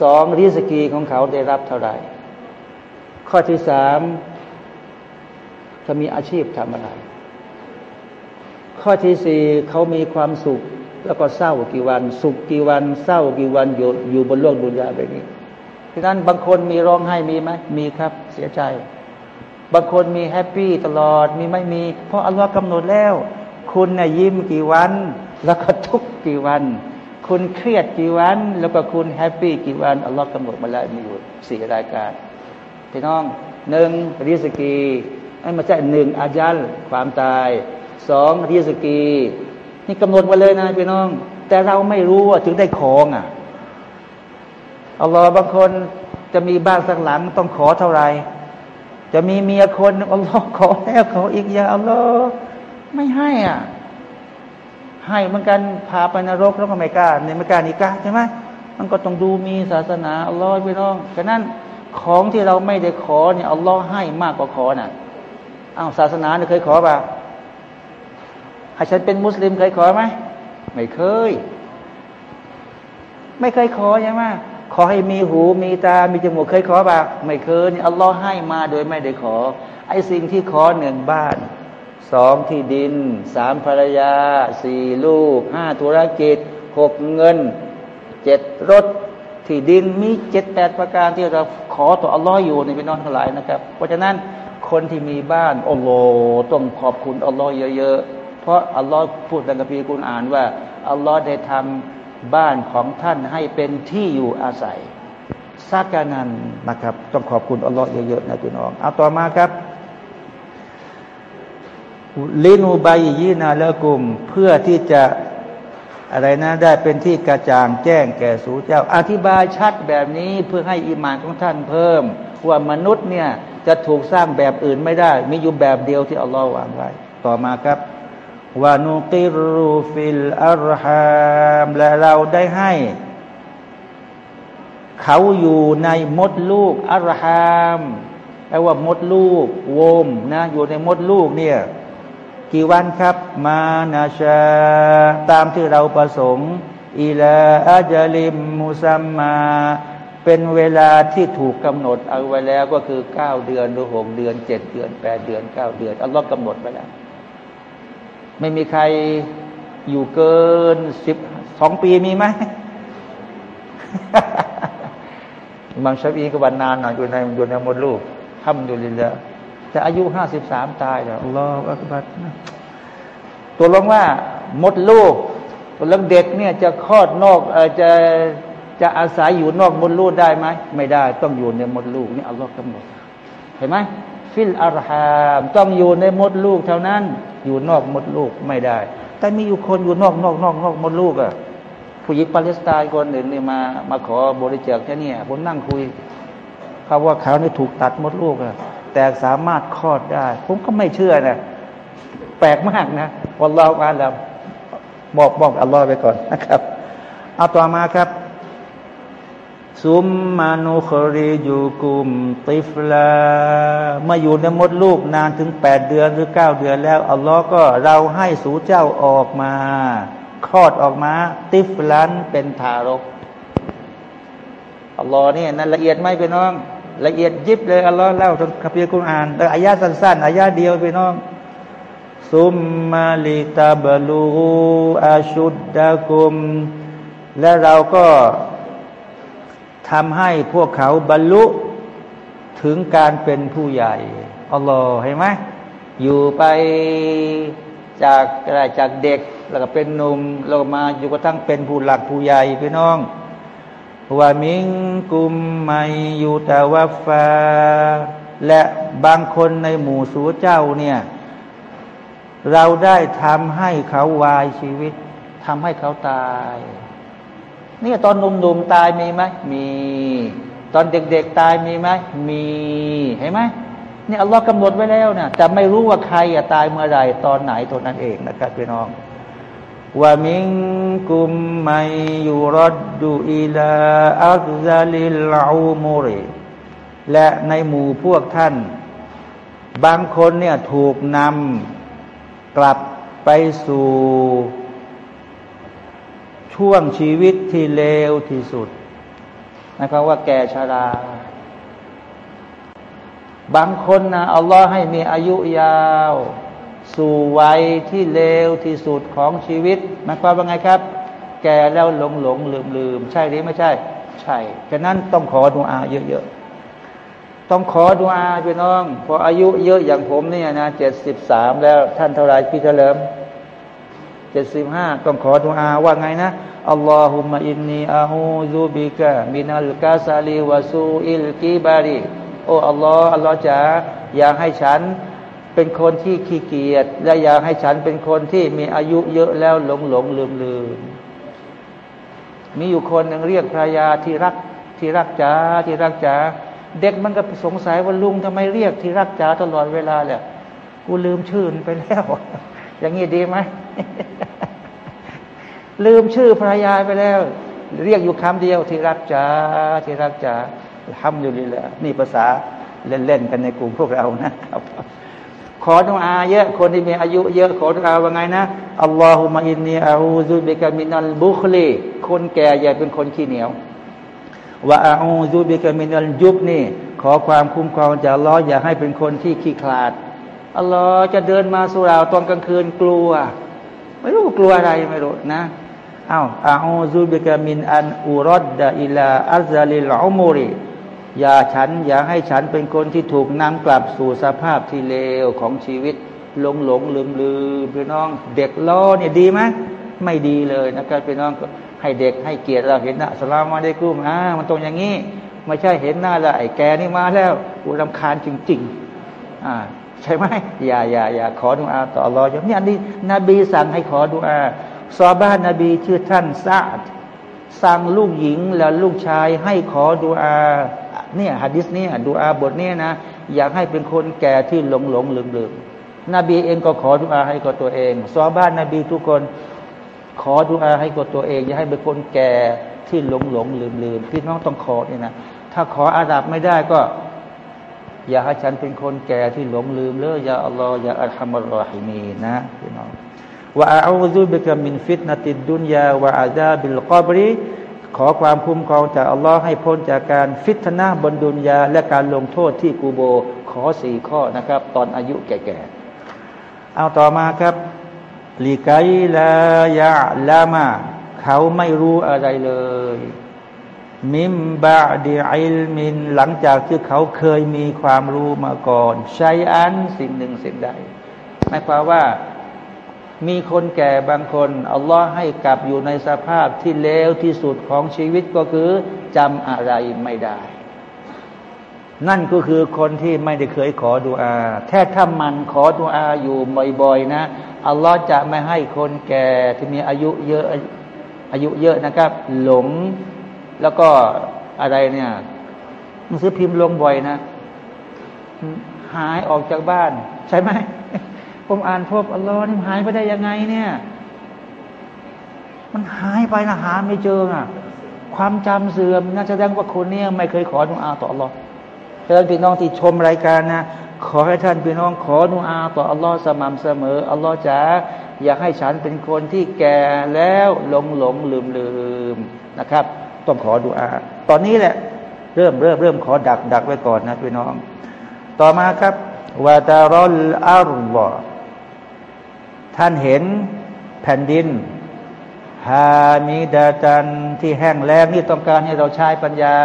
A: สองริสกีของเขาได้รับเท่าไหร่ข้อที่สามจะมีอาชีพทำอะไร ข้อที่สี่เขามีความสุข แล้วก็เศร้ากี่วัน สุขกี่วัน เศร้ากี่วันอยู่อยู่บนโลกดุนยาแบบนี้ที่นั้นบางคนมีร้องไห้มีไหมมีครับ เสียใจ บางคนมี happy ตลอดมีไม่มี เพราะอัลลอฮ์กำหนดแล้ว คุณเนี่ยยิ้มกี่วัน แล้วก็ทุกข์กี่วัน คุณเครียดกี่วัน แล้วก็คุณ happy กี่วันอัลลอฮ์กำหนดมาแล้วมีอยู่สี่รายการพี่น้องหนึ่งرزق ไม่มาใช่หนึ่งأجل ความตาย สอง رزق นี่กำหนดมาเลยนะพี่น้อง แต่เราไม่รู้ว่าถึงได้ของอะอัลลอฮ์บางคนจะมีบ้านสักหลังต้องขอเท่าไหร่จะมีเมียคนอัลลอฮ์ขอแล้วขออีกอย่างอัลลอฮ์ไม่ให้อะ ให้เหมือนกันพาไปนรกแล้วก็ไม่กล้าในไม่กล้านี่กล้าใช่ไหมมันก็ต้องดูมีศาสนาอัลลอฮ์พี่น้องฉะนั้นของที่เราไม่ได้ขอเนี่ยอัลลอฮ์ให้มากกว่าขอน่ะอ้าวศาสนาเนี่ยเคยขอป่ะ ให้ฉันเป็นมุสลิมเคยขอไหมไม่เคย ไม่เคยขอใช่ไหมขอให้มีหูมีตา มีจมูกเคยขอป่ะไม่เคยอัลลอฮ์ให้มาโดยไม่ได้ขอ ไอ้สิ่งที่ขอหนึ่งบ้านสองที่ดินสามภรรยาสี่ลูกห้าธุรกิจหกเงินเจ็ดรถที่ดินมีเจ็ดแปดประการที่เราขอต่ออัลลอฮ์อยู่ในพี่น้องทั้งหลายนะครับ เพราะฉะนั้นคนที่มีบ้านอัลลอฮ์ต้องขอบคุณอัลลอฮ์เยอะ เพราะอัลลอฮ์พูดในกัมภีร์กุณอ่านว่าอัลลอฮ์ได้ทำบ้านของท่านให้เป็นที่อยู่อาศัยซากานันนะครับ ต้องขอบคุณอัลลอฮ์เยอะๆนะพี่น้องเอาต่อมาครับลินูบายยีนาเลกุม เพื่อที่จะอะไรนะได้เป็นที่กระจ่างแจ้งแก่สู่เจ้า อธิบายชัดแบบนี้เพื่อให้อิมานของท่านเพิ่ม ว่ามนุษย์เนี่ยจะถูกสร้างแบบอื่นไม่ได้ มีอยู่แบบเดียวที่อัลลอฮ์วางไว้ ต่อมาครับ وَنُقِرُّ فِي الْأَرْحَامِ และเราได้ให้ เขาอยู่ในมดลูกأرحام แปลว่ามดลูก womb นะ อยู่ในมดลูกเนี่ยกี่วันครับ ما نشاء ตามที่เราประสงค์إلى أجل مسمى เป็นเวลาที่ถูกกำหนดเอาไว้แล้วก็คือเก้าเดือนหรือหกเดือนเจ็ดเดือนแปดเดือนเก้าเดือนอัลลอฮ์กำหนดไว้แล้ว ไม่มีใครอยู่เกินสิบสองปีมีไหมมังชาบีก็วันนานหน่อยอยู่ในอยู่ในมดลูกทำอยู่ลินละแต่อายุห้าสิบสามตายแล้วอัลลอฮฺอักบัดตัวลงว่ามดลูก ตัวลงเด็กเนี่ยจะคลอดนอกจะจะอาศัยอยู่นอกมดลูกได้ไหมไม่ได้ ต้องอยู่ในมดลูกนี่อัลลอฮฺกำหนดเห็นไหมฟิลอารฮามต้องอยู่ในมดลูกเท่านั้น อยู่นอกมดลูกไม่ได้ แต่มีอยู่คนอยู่นอกนอกนอกนอกมดลูกอะ่ะผู้หญิงปาเลสไตน์คนหนึ่งนี่มามาขอบริจาคแค่นี้ผมนั่งคุยเขาว่าเขานี่ถูกตัดมดลูกอะแต่สามารถคลอดได้ ผมก็ไม่เชื่อนะแปลกมากนะวันเราอ่านแล้วบอกบอกอัลลอฮ์ไปก่อนนะครับ เอาต่อมาครับ ซุมมานุครียูกุมติฟลาเมาออยู่ในมดลูกนานถึงแปดเดือนหรือเก้าเดือนแล้ว อัลลอฮ์ก็เราให้สูเจ้าออกมา คลอดออกมา ติฟลันเป็นทารก อัลลอฮ์นี่นั่นละเอียดไหมพี่น้อง ละเอียดยิบเลย อัลลอฮ์เล่าทั้งคัมภีร์คุรอานแต่อายาสั้นๆอายาเดียวพี่น้องซุมมาลิตาบลูอาชุดดะกุม และเราก็ ทำให้พวกเขาบรรลุถึงการเป็นผู้ใหญ่อัลลอฮ์เห็นไหมอยู่ไปจากอะไรจากเด็กแล้วก็เป็นหนุ่มเรามาอยู่กระทั่งเป็นผู้หลักผู้ใหญ่พี่น้องว่ามิงกุมไม่อยู่แต่ว่าฟา และบางคนในหมู่สูเจ้าเนี่ย เราได้ทำให้เขาวายชีวิตทำให้เขาตาย นี่ตอนหนุ่มๆตายมีไหมมี ตอนเด็กๆตายมีไหมมีเห็นไหมนี่อัลลอฮ์กำหนดไว้แล้วนะแต่ไม่รู้ว่าใครจะตายเมื่อไรตอนไหนตัวนั้นเองนะครับพี่น้องว่ามิงกุมไมยูรดดูอิลาอัลซาลิลอูมูริและในหมู่พวกท่าน บางคนเนี่ยถูกนำกลับไปสู่ ช่วงชีวิตที่เลวที่สุดนะครับว่าแก่ชารา บางคนนะอัลลอฮ์ให้มีอายุยาว สู่วัยที่เลวที่สุดของชีวิตหมายความว่าไงครับ แก่แล้วหลงหลงลืมลืมใช่หรือไม่ใช่ ใช่ฉะนั้นต้องขอดุอาเยอะๆต้องขอดุอาพี่น้อง พออายุเยอะอย่างผมเนี่ยนะเจ็ดสิบสามแล้วท่านเท่าไรพี่เฉลิม เจ็ดสิบห้าต้องขอดุอาว่าไงนะอัลลอฮุมะอินนีอาฮูซูบิกะมินัลกาซาลีวาซูอิลกีบารีโอ้อัลลอฮ์อัลลอฮ์จ๋าอยากให้ฉันเป็นคนที่ขี้เกียจและอยากให้ฉันเป็นคนที่มีอายุเยอะแล้วหลงหลงลืมลืมมีอยู่คนหนึ่งเรียกภรรยาที่รักที่รักจ๋าที่รักจ๋าเด็กมันก็สงสัยว่าลุงทำไมเรียกที่รักจ๋าตลอดเวลาเลยกูลืมชื่อไปแล้ว อย่างนี้ดีไหมลืมชื่อภรรยาไปแล้ว เรียกอยู่คำเดียวที่รักจ๋าที่รักจ๋าทำอยู่นี่แหละนี่ภาษาเล่นๆกันในกลุ่มพวกเรานะครับ ขอดุอาเยอะคนที่มีอายุเยอะขอดุอาว่าไงนะอัลลอฮุมะอินนีอาอูซุบิกามินัลบุคลีคนแก่อย่าเป็นคนขี้เหนียวว่าอาอูซุบิกามินัลยุบนี่ ขอความคุ้มครองจากอัลลอฮ์อย่าให้เป็นคนที่ขี้คลาด อัลลอฮ์จะเดินมาสุราตอนกลางคืนกลัว ไม่รู้กลัวอะไรไม่รู้นะอ้าวอาอูซูบิกามินอันอุรดดาอิลาอัลซาลิลอุมูริอย่าฉันอย่าให้ฉันเป็นคนที่ถูกนำกลับสู่สภาพที่เลวของชีวิต หลงหลงลืมลืมพี่น้อง เด็กล้อเนี่ยดีไหมไม่ดีเลยนะครับพี่น้องให้เด็กให้เกียรติเราเห็นนะสลามมาได้กุ้มอ่ามันตรงอย่างนี้ ไม่ใช่เห็นหน้าล้วไอ้แกนี่มาแล้วกูรำคาญจริง ๆ อ่า ใช่ไหมอย่าอย่าอย่าขอดุอาต่อรออย่างนี้อันนี้นบีสั่งให้ขอดุอาซอบ้านนบีชื่อท่านซาดสั่งลูกหญิงและลูกชายให้ขอดุอาเนี่ยฮะดิษเนี่ยดุอาบทเนี้นะ อยากให้เป็นคนแก่ที่หลงหลงลืมลืมนบีเองก็ขอดุอาให้กับตัวเองซอบ้านนบีทุกคนขอดุอาให้กับตัวเอง อย่าให้เป็นคนแก่ที่หลงหลงลืมลืมพี่น้องต้องขอเนี่ยนะถ้าขออาดับไม่ได้ก็ อย่าให้ฉันเป็นคนแก่ที่หลงลืมเลยอย่าอัลลอฮ์อย่าอัลฮัมมุลรอฮิมีนะพี่น้องوأعوذ بك من فتنة الدنيا وعذاب القبر ขอความคุ้มครองจากอัลลอฮ์ให้พ้นจากการฟิตนาบนดุนยา และการลงโทษที่กูโบขอสี่ข้อนะครับ ตอนอายุแก่ๆ เอาต่อมาครับلكيلا يعلم เขาไม่รู้อะไรเลย من بعد علم หลังจากที่เขาเคยมีความรู้มาก่อน شيئا สิ่งหนึ่งสิ่งใดหมายความว่ามีคนแก่บางคนอัลลอฮ์ให้กลับอยู่ในสภาพที่เลวที่สุดของชีวิตก็คือจำอะไรไม่ได้ นั่นก็คือคนที่ไม่ได้เคยขอดุอาแค่ถ้ามันขอดุอาอยู่บ่อยๆนะอัลลอฮ์จะไม่ให้คนแก่ที่มีอายุเยอะอายุเยอะนะครับ หลง แล้วก็อะไรเนี่ยหนังสือพิมพ์ลงบ่อยนะ หายออกจากบ้าน ใช่ไหมผมอ่านพบอัลลอฮ์นี่หายไปได้ยังไงเนี่ย มันหายไปนะหาไม่เจออะ ความจำเสื่อมน่าจะแสดงว่าคนนี้ไม่เคยขอดุอาต่ออัลลอฮ์เชิญพี่น้องที่ชมรายการนะขอให้ท่านพี่น้องขอดุอาต่ออัลลอฮ์สม่ำเสมออัลลอฮ์จะอยากให้ฉันเป็นคนที่แก่แล้วหลงหลงลืมลืมนะครับ ต้องขอดุอา ตอนนี้แหละ เริ่มเริ่มเริ่มขอดักดักไว้ก่อนนะพี่น้อง ต่อมาครับวาตารอลอารุบะท่านเห็นแผ่นดินฮามิดาจันที่แห้งแล้งนี่ต้องการให้เราใช้ปัญญา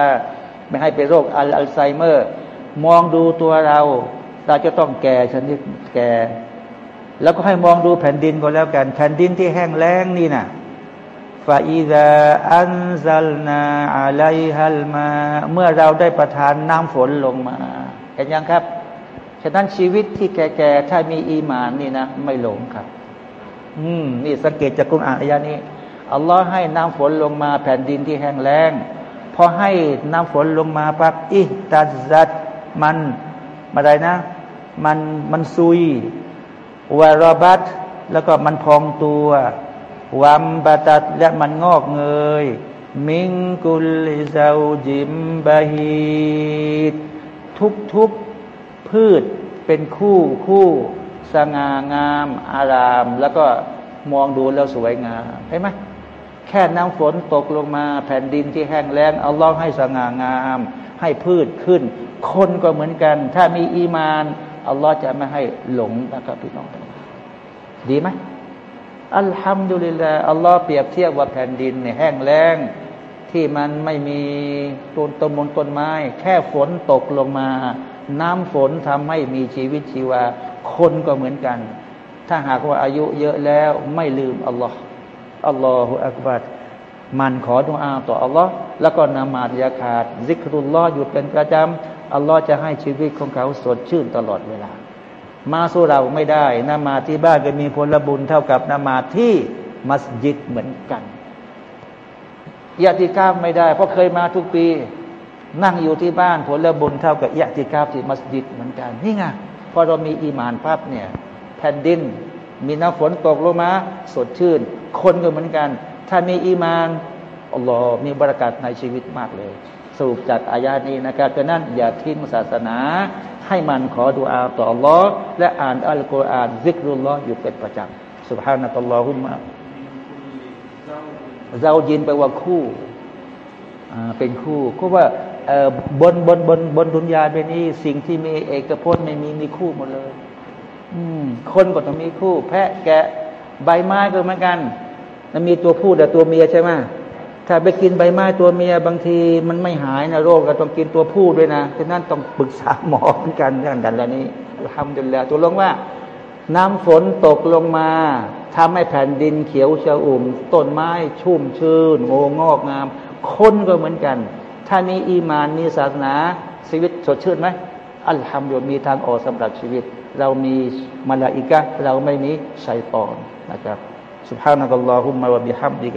A: ไม่ให้เป็นโรคอัลไซเมอร์ มองดูตัวเรา เราจะต้องแก่ชนิดแก่ แล้วก็ให้มองดูแผ่นดินก็แล้วกัน แผ่นดินที่แห้งแล้งนี่น่ะ ฟาอิดาอันซัลนาอะไลฮัลมา เมื่อเราได้ประทานน้ำฝนลงมา เห็นยังครับ ฉะนั้นชีวิตที่แก่ๆ ถ้ามีอีมานนี่นะ ไม่หลงครับ อืม นี่สังเกตจากกุณอ่านอายานี้ อัลลอฮ์ให้น้ำฝนลงมาแผ่นดินที่แห้งแล้ง พอให้น้ำฝนลงมาปั๊บอิตัซัดมันอะไรนะ มันมันซุยวารบัตแล้วก็มันพองตัว วัมบาตัดและมันงอกเงย มิงกุลิซาจิมบาฮีทุกทุกพืชเป็นคู่คู่สง่างาม อาราม แล้วก็มองดูแล้วสวยงามเห็นไหมแค่น้ำฝนตกลงมาแผ่นดินที่แห้งแล้งเอาล่องให้สง่างาม ให้พืชขึ้น คนก็เหมือนกัน ถ้ามีอีมานอัลลอฮ์จะไม่ให้หลงนะครับพี่น้อง ดีไหม อัลฮัมดุลิลลาอัลลอฮ์เปรียบเทียบว่าแผ่นดินเนี่ยแห้งแล้ง ที่มันไม่มีต้นต้นมนต้นไม้ แค่ฝนตกลงมา น้ำฝนทำให้มีชีวิตชีวา คนก็เหมือนกัน ถ้าหากว่าอายุเยอะแล้วไม่ลืมอัลลอฮ์อัลลอฮฺอักบัดมันขอดุอาต่ออัลลอฮ์แล้วก็นามาดยาขาดซิกรุลลอฮ์อยู่เป็นประจำอัลลอฮ์จะให้ชีวิตของเขาสดชื่นตลอดเวลา มาสู้เราไม่ได้นมาที่บ้านก็มีผลบุญเท่ากับนมาที่มัสยิดเหมือนกันยาติกาบไม่ได้ เพราะเคยมาทุกปี นั่งอยู่ที่บ้านผลบุญเท่ากับยาติกาบที่มัสยิดเหมือนกัน นี่ไงพอเรามีอีมานภาพเนี่ย แผ่นดิน มีน้ำฝนตกลงมาสดชื่น คนก็เหมือนกัน ถ้ามีอีมานอัลลอฮ์มีบรารักัดในชีวิตมากเลย สรุปจากอายานี้นะครับดังนั้นอย่าทิ้งศาสนา ให้มันขอดุอาต่ออัลลอฮ์และอ่านอัลกุรอานซิกรุลลอฮ์อยู่เป็นประจำสุบฮานะตัลลอฮุมะเจ้ายินไปว่าคู่เป็นคู่ก็ว่าบนบนบนบนดุนยาเบนี้ สิ่งที่มีเอกพจน์ไม่มีมีคู่หมดเลย อืม คนก็ต้องมีคู่ แพะแกะใบไม้ก็เหมือนกันมันมีตัวผู้แต่ตัวเมียใช่ไหม ถ้าไปกินใบไม้ตัวเมีย บางทีมันไม่หายนะโรคก็ต้องกินตัวผู้ด้วยนะฉะนั้นต้องปรึกษาหมอเหมือนกันเรื่องดันแล้วนี้ทำจนแล้วตัวลงว่า น้ำฝนตกลงมาทำให้แผ่นดินเขียวชอุ่มต้นไม้ชุ่มชื้นโงงอกงาม คนก็เหมือนกันถ้ามีอีมานมีศาสนาชีวิตสดชื่นไหมอัลฮัมดุลิลมีทางออกสำหรับชีวิต เรามีมาลาอิกะเราไม่มีชัยตอนนะครับ سبحانك اللهم وبحمدك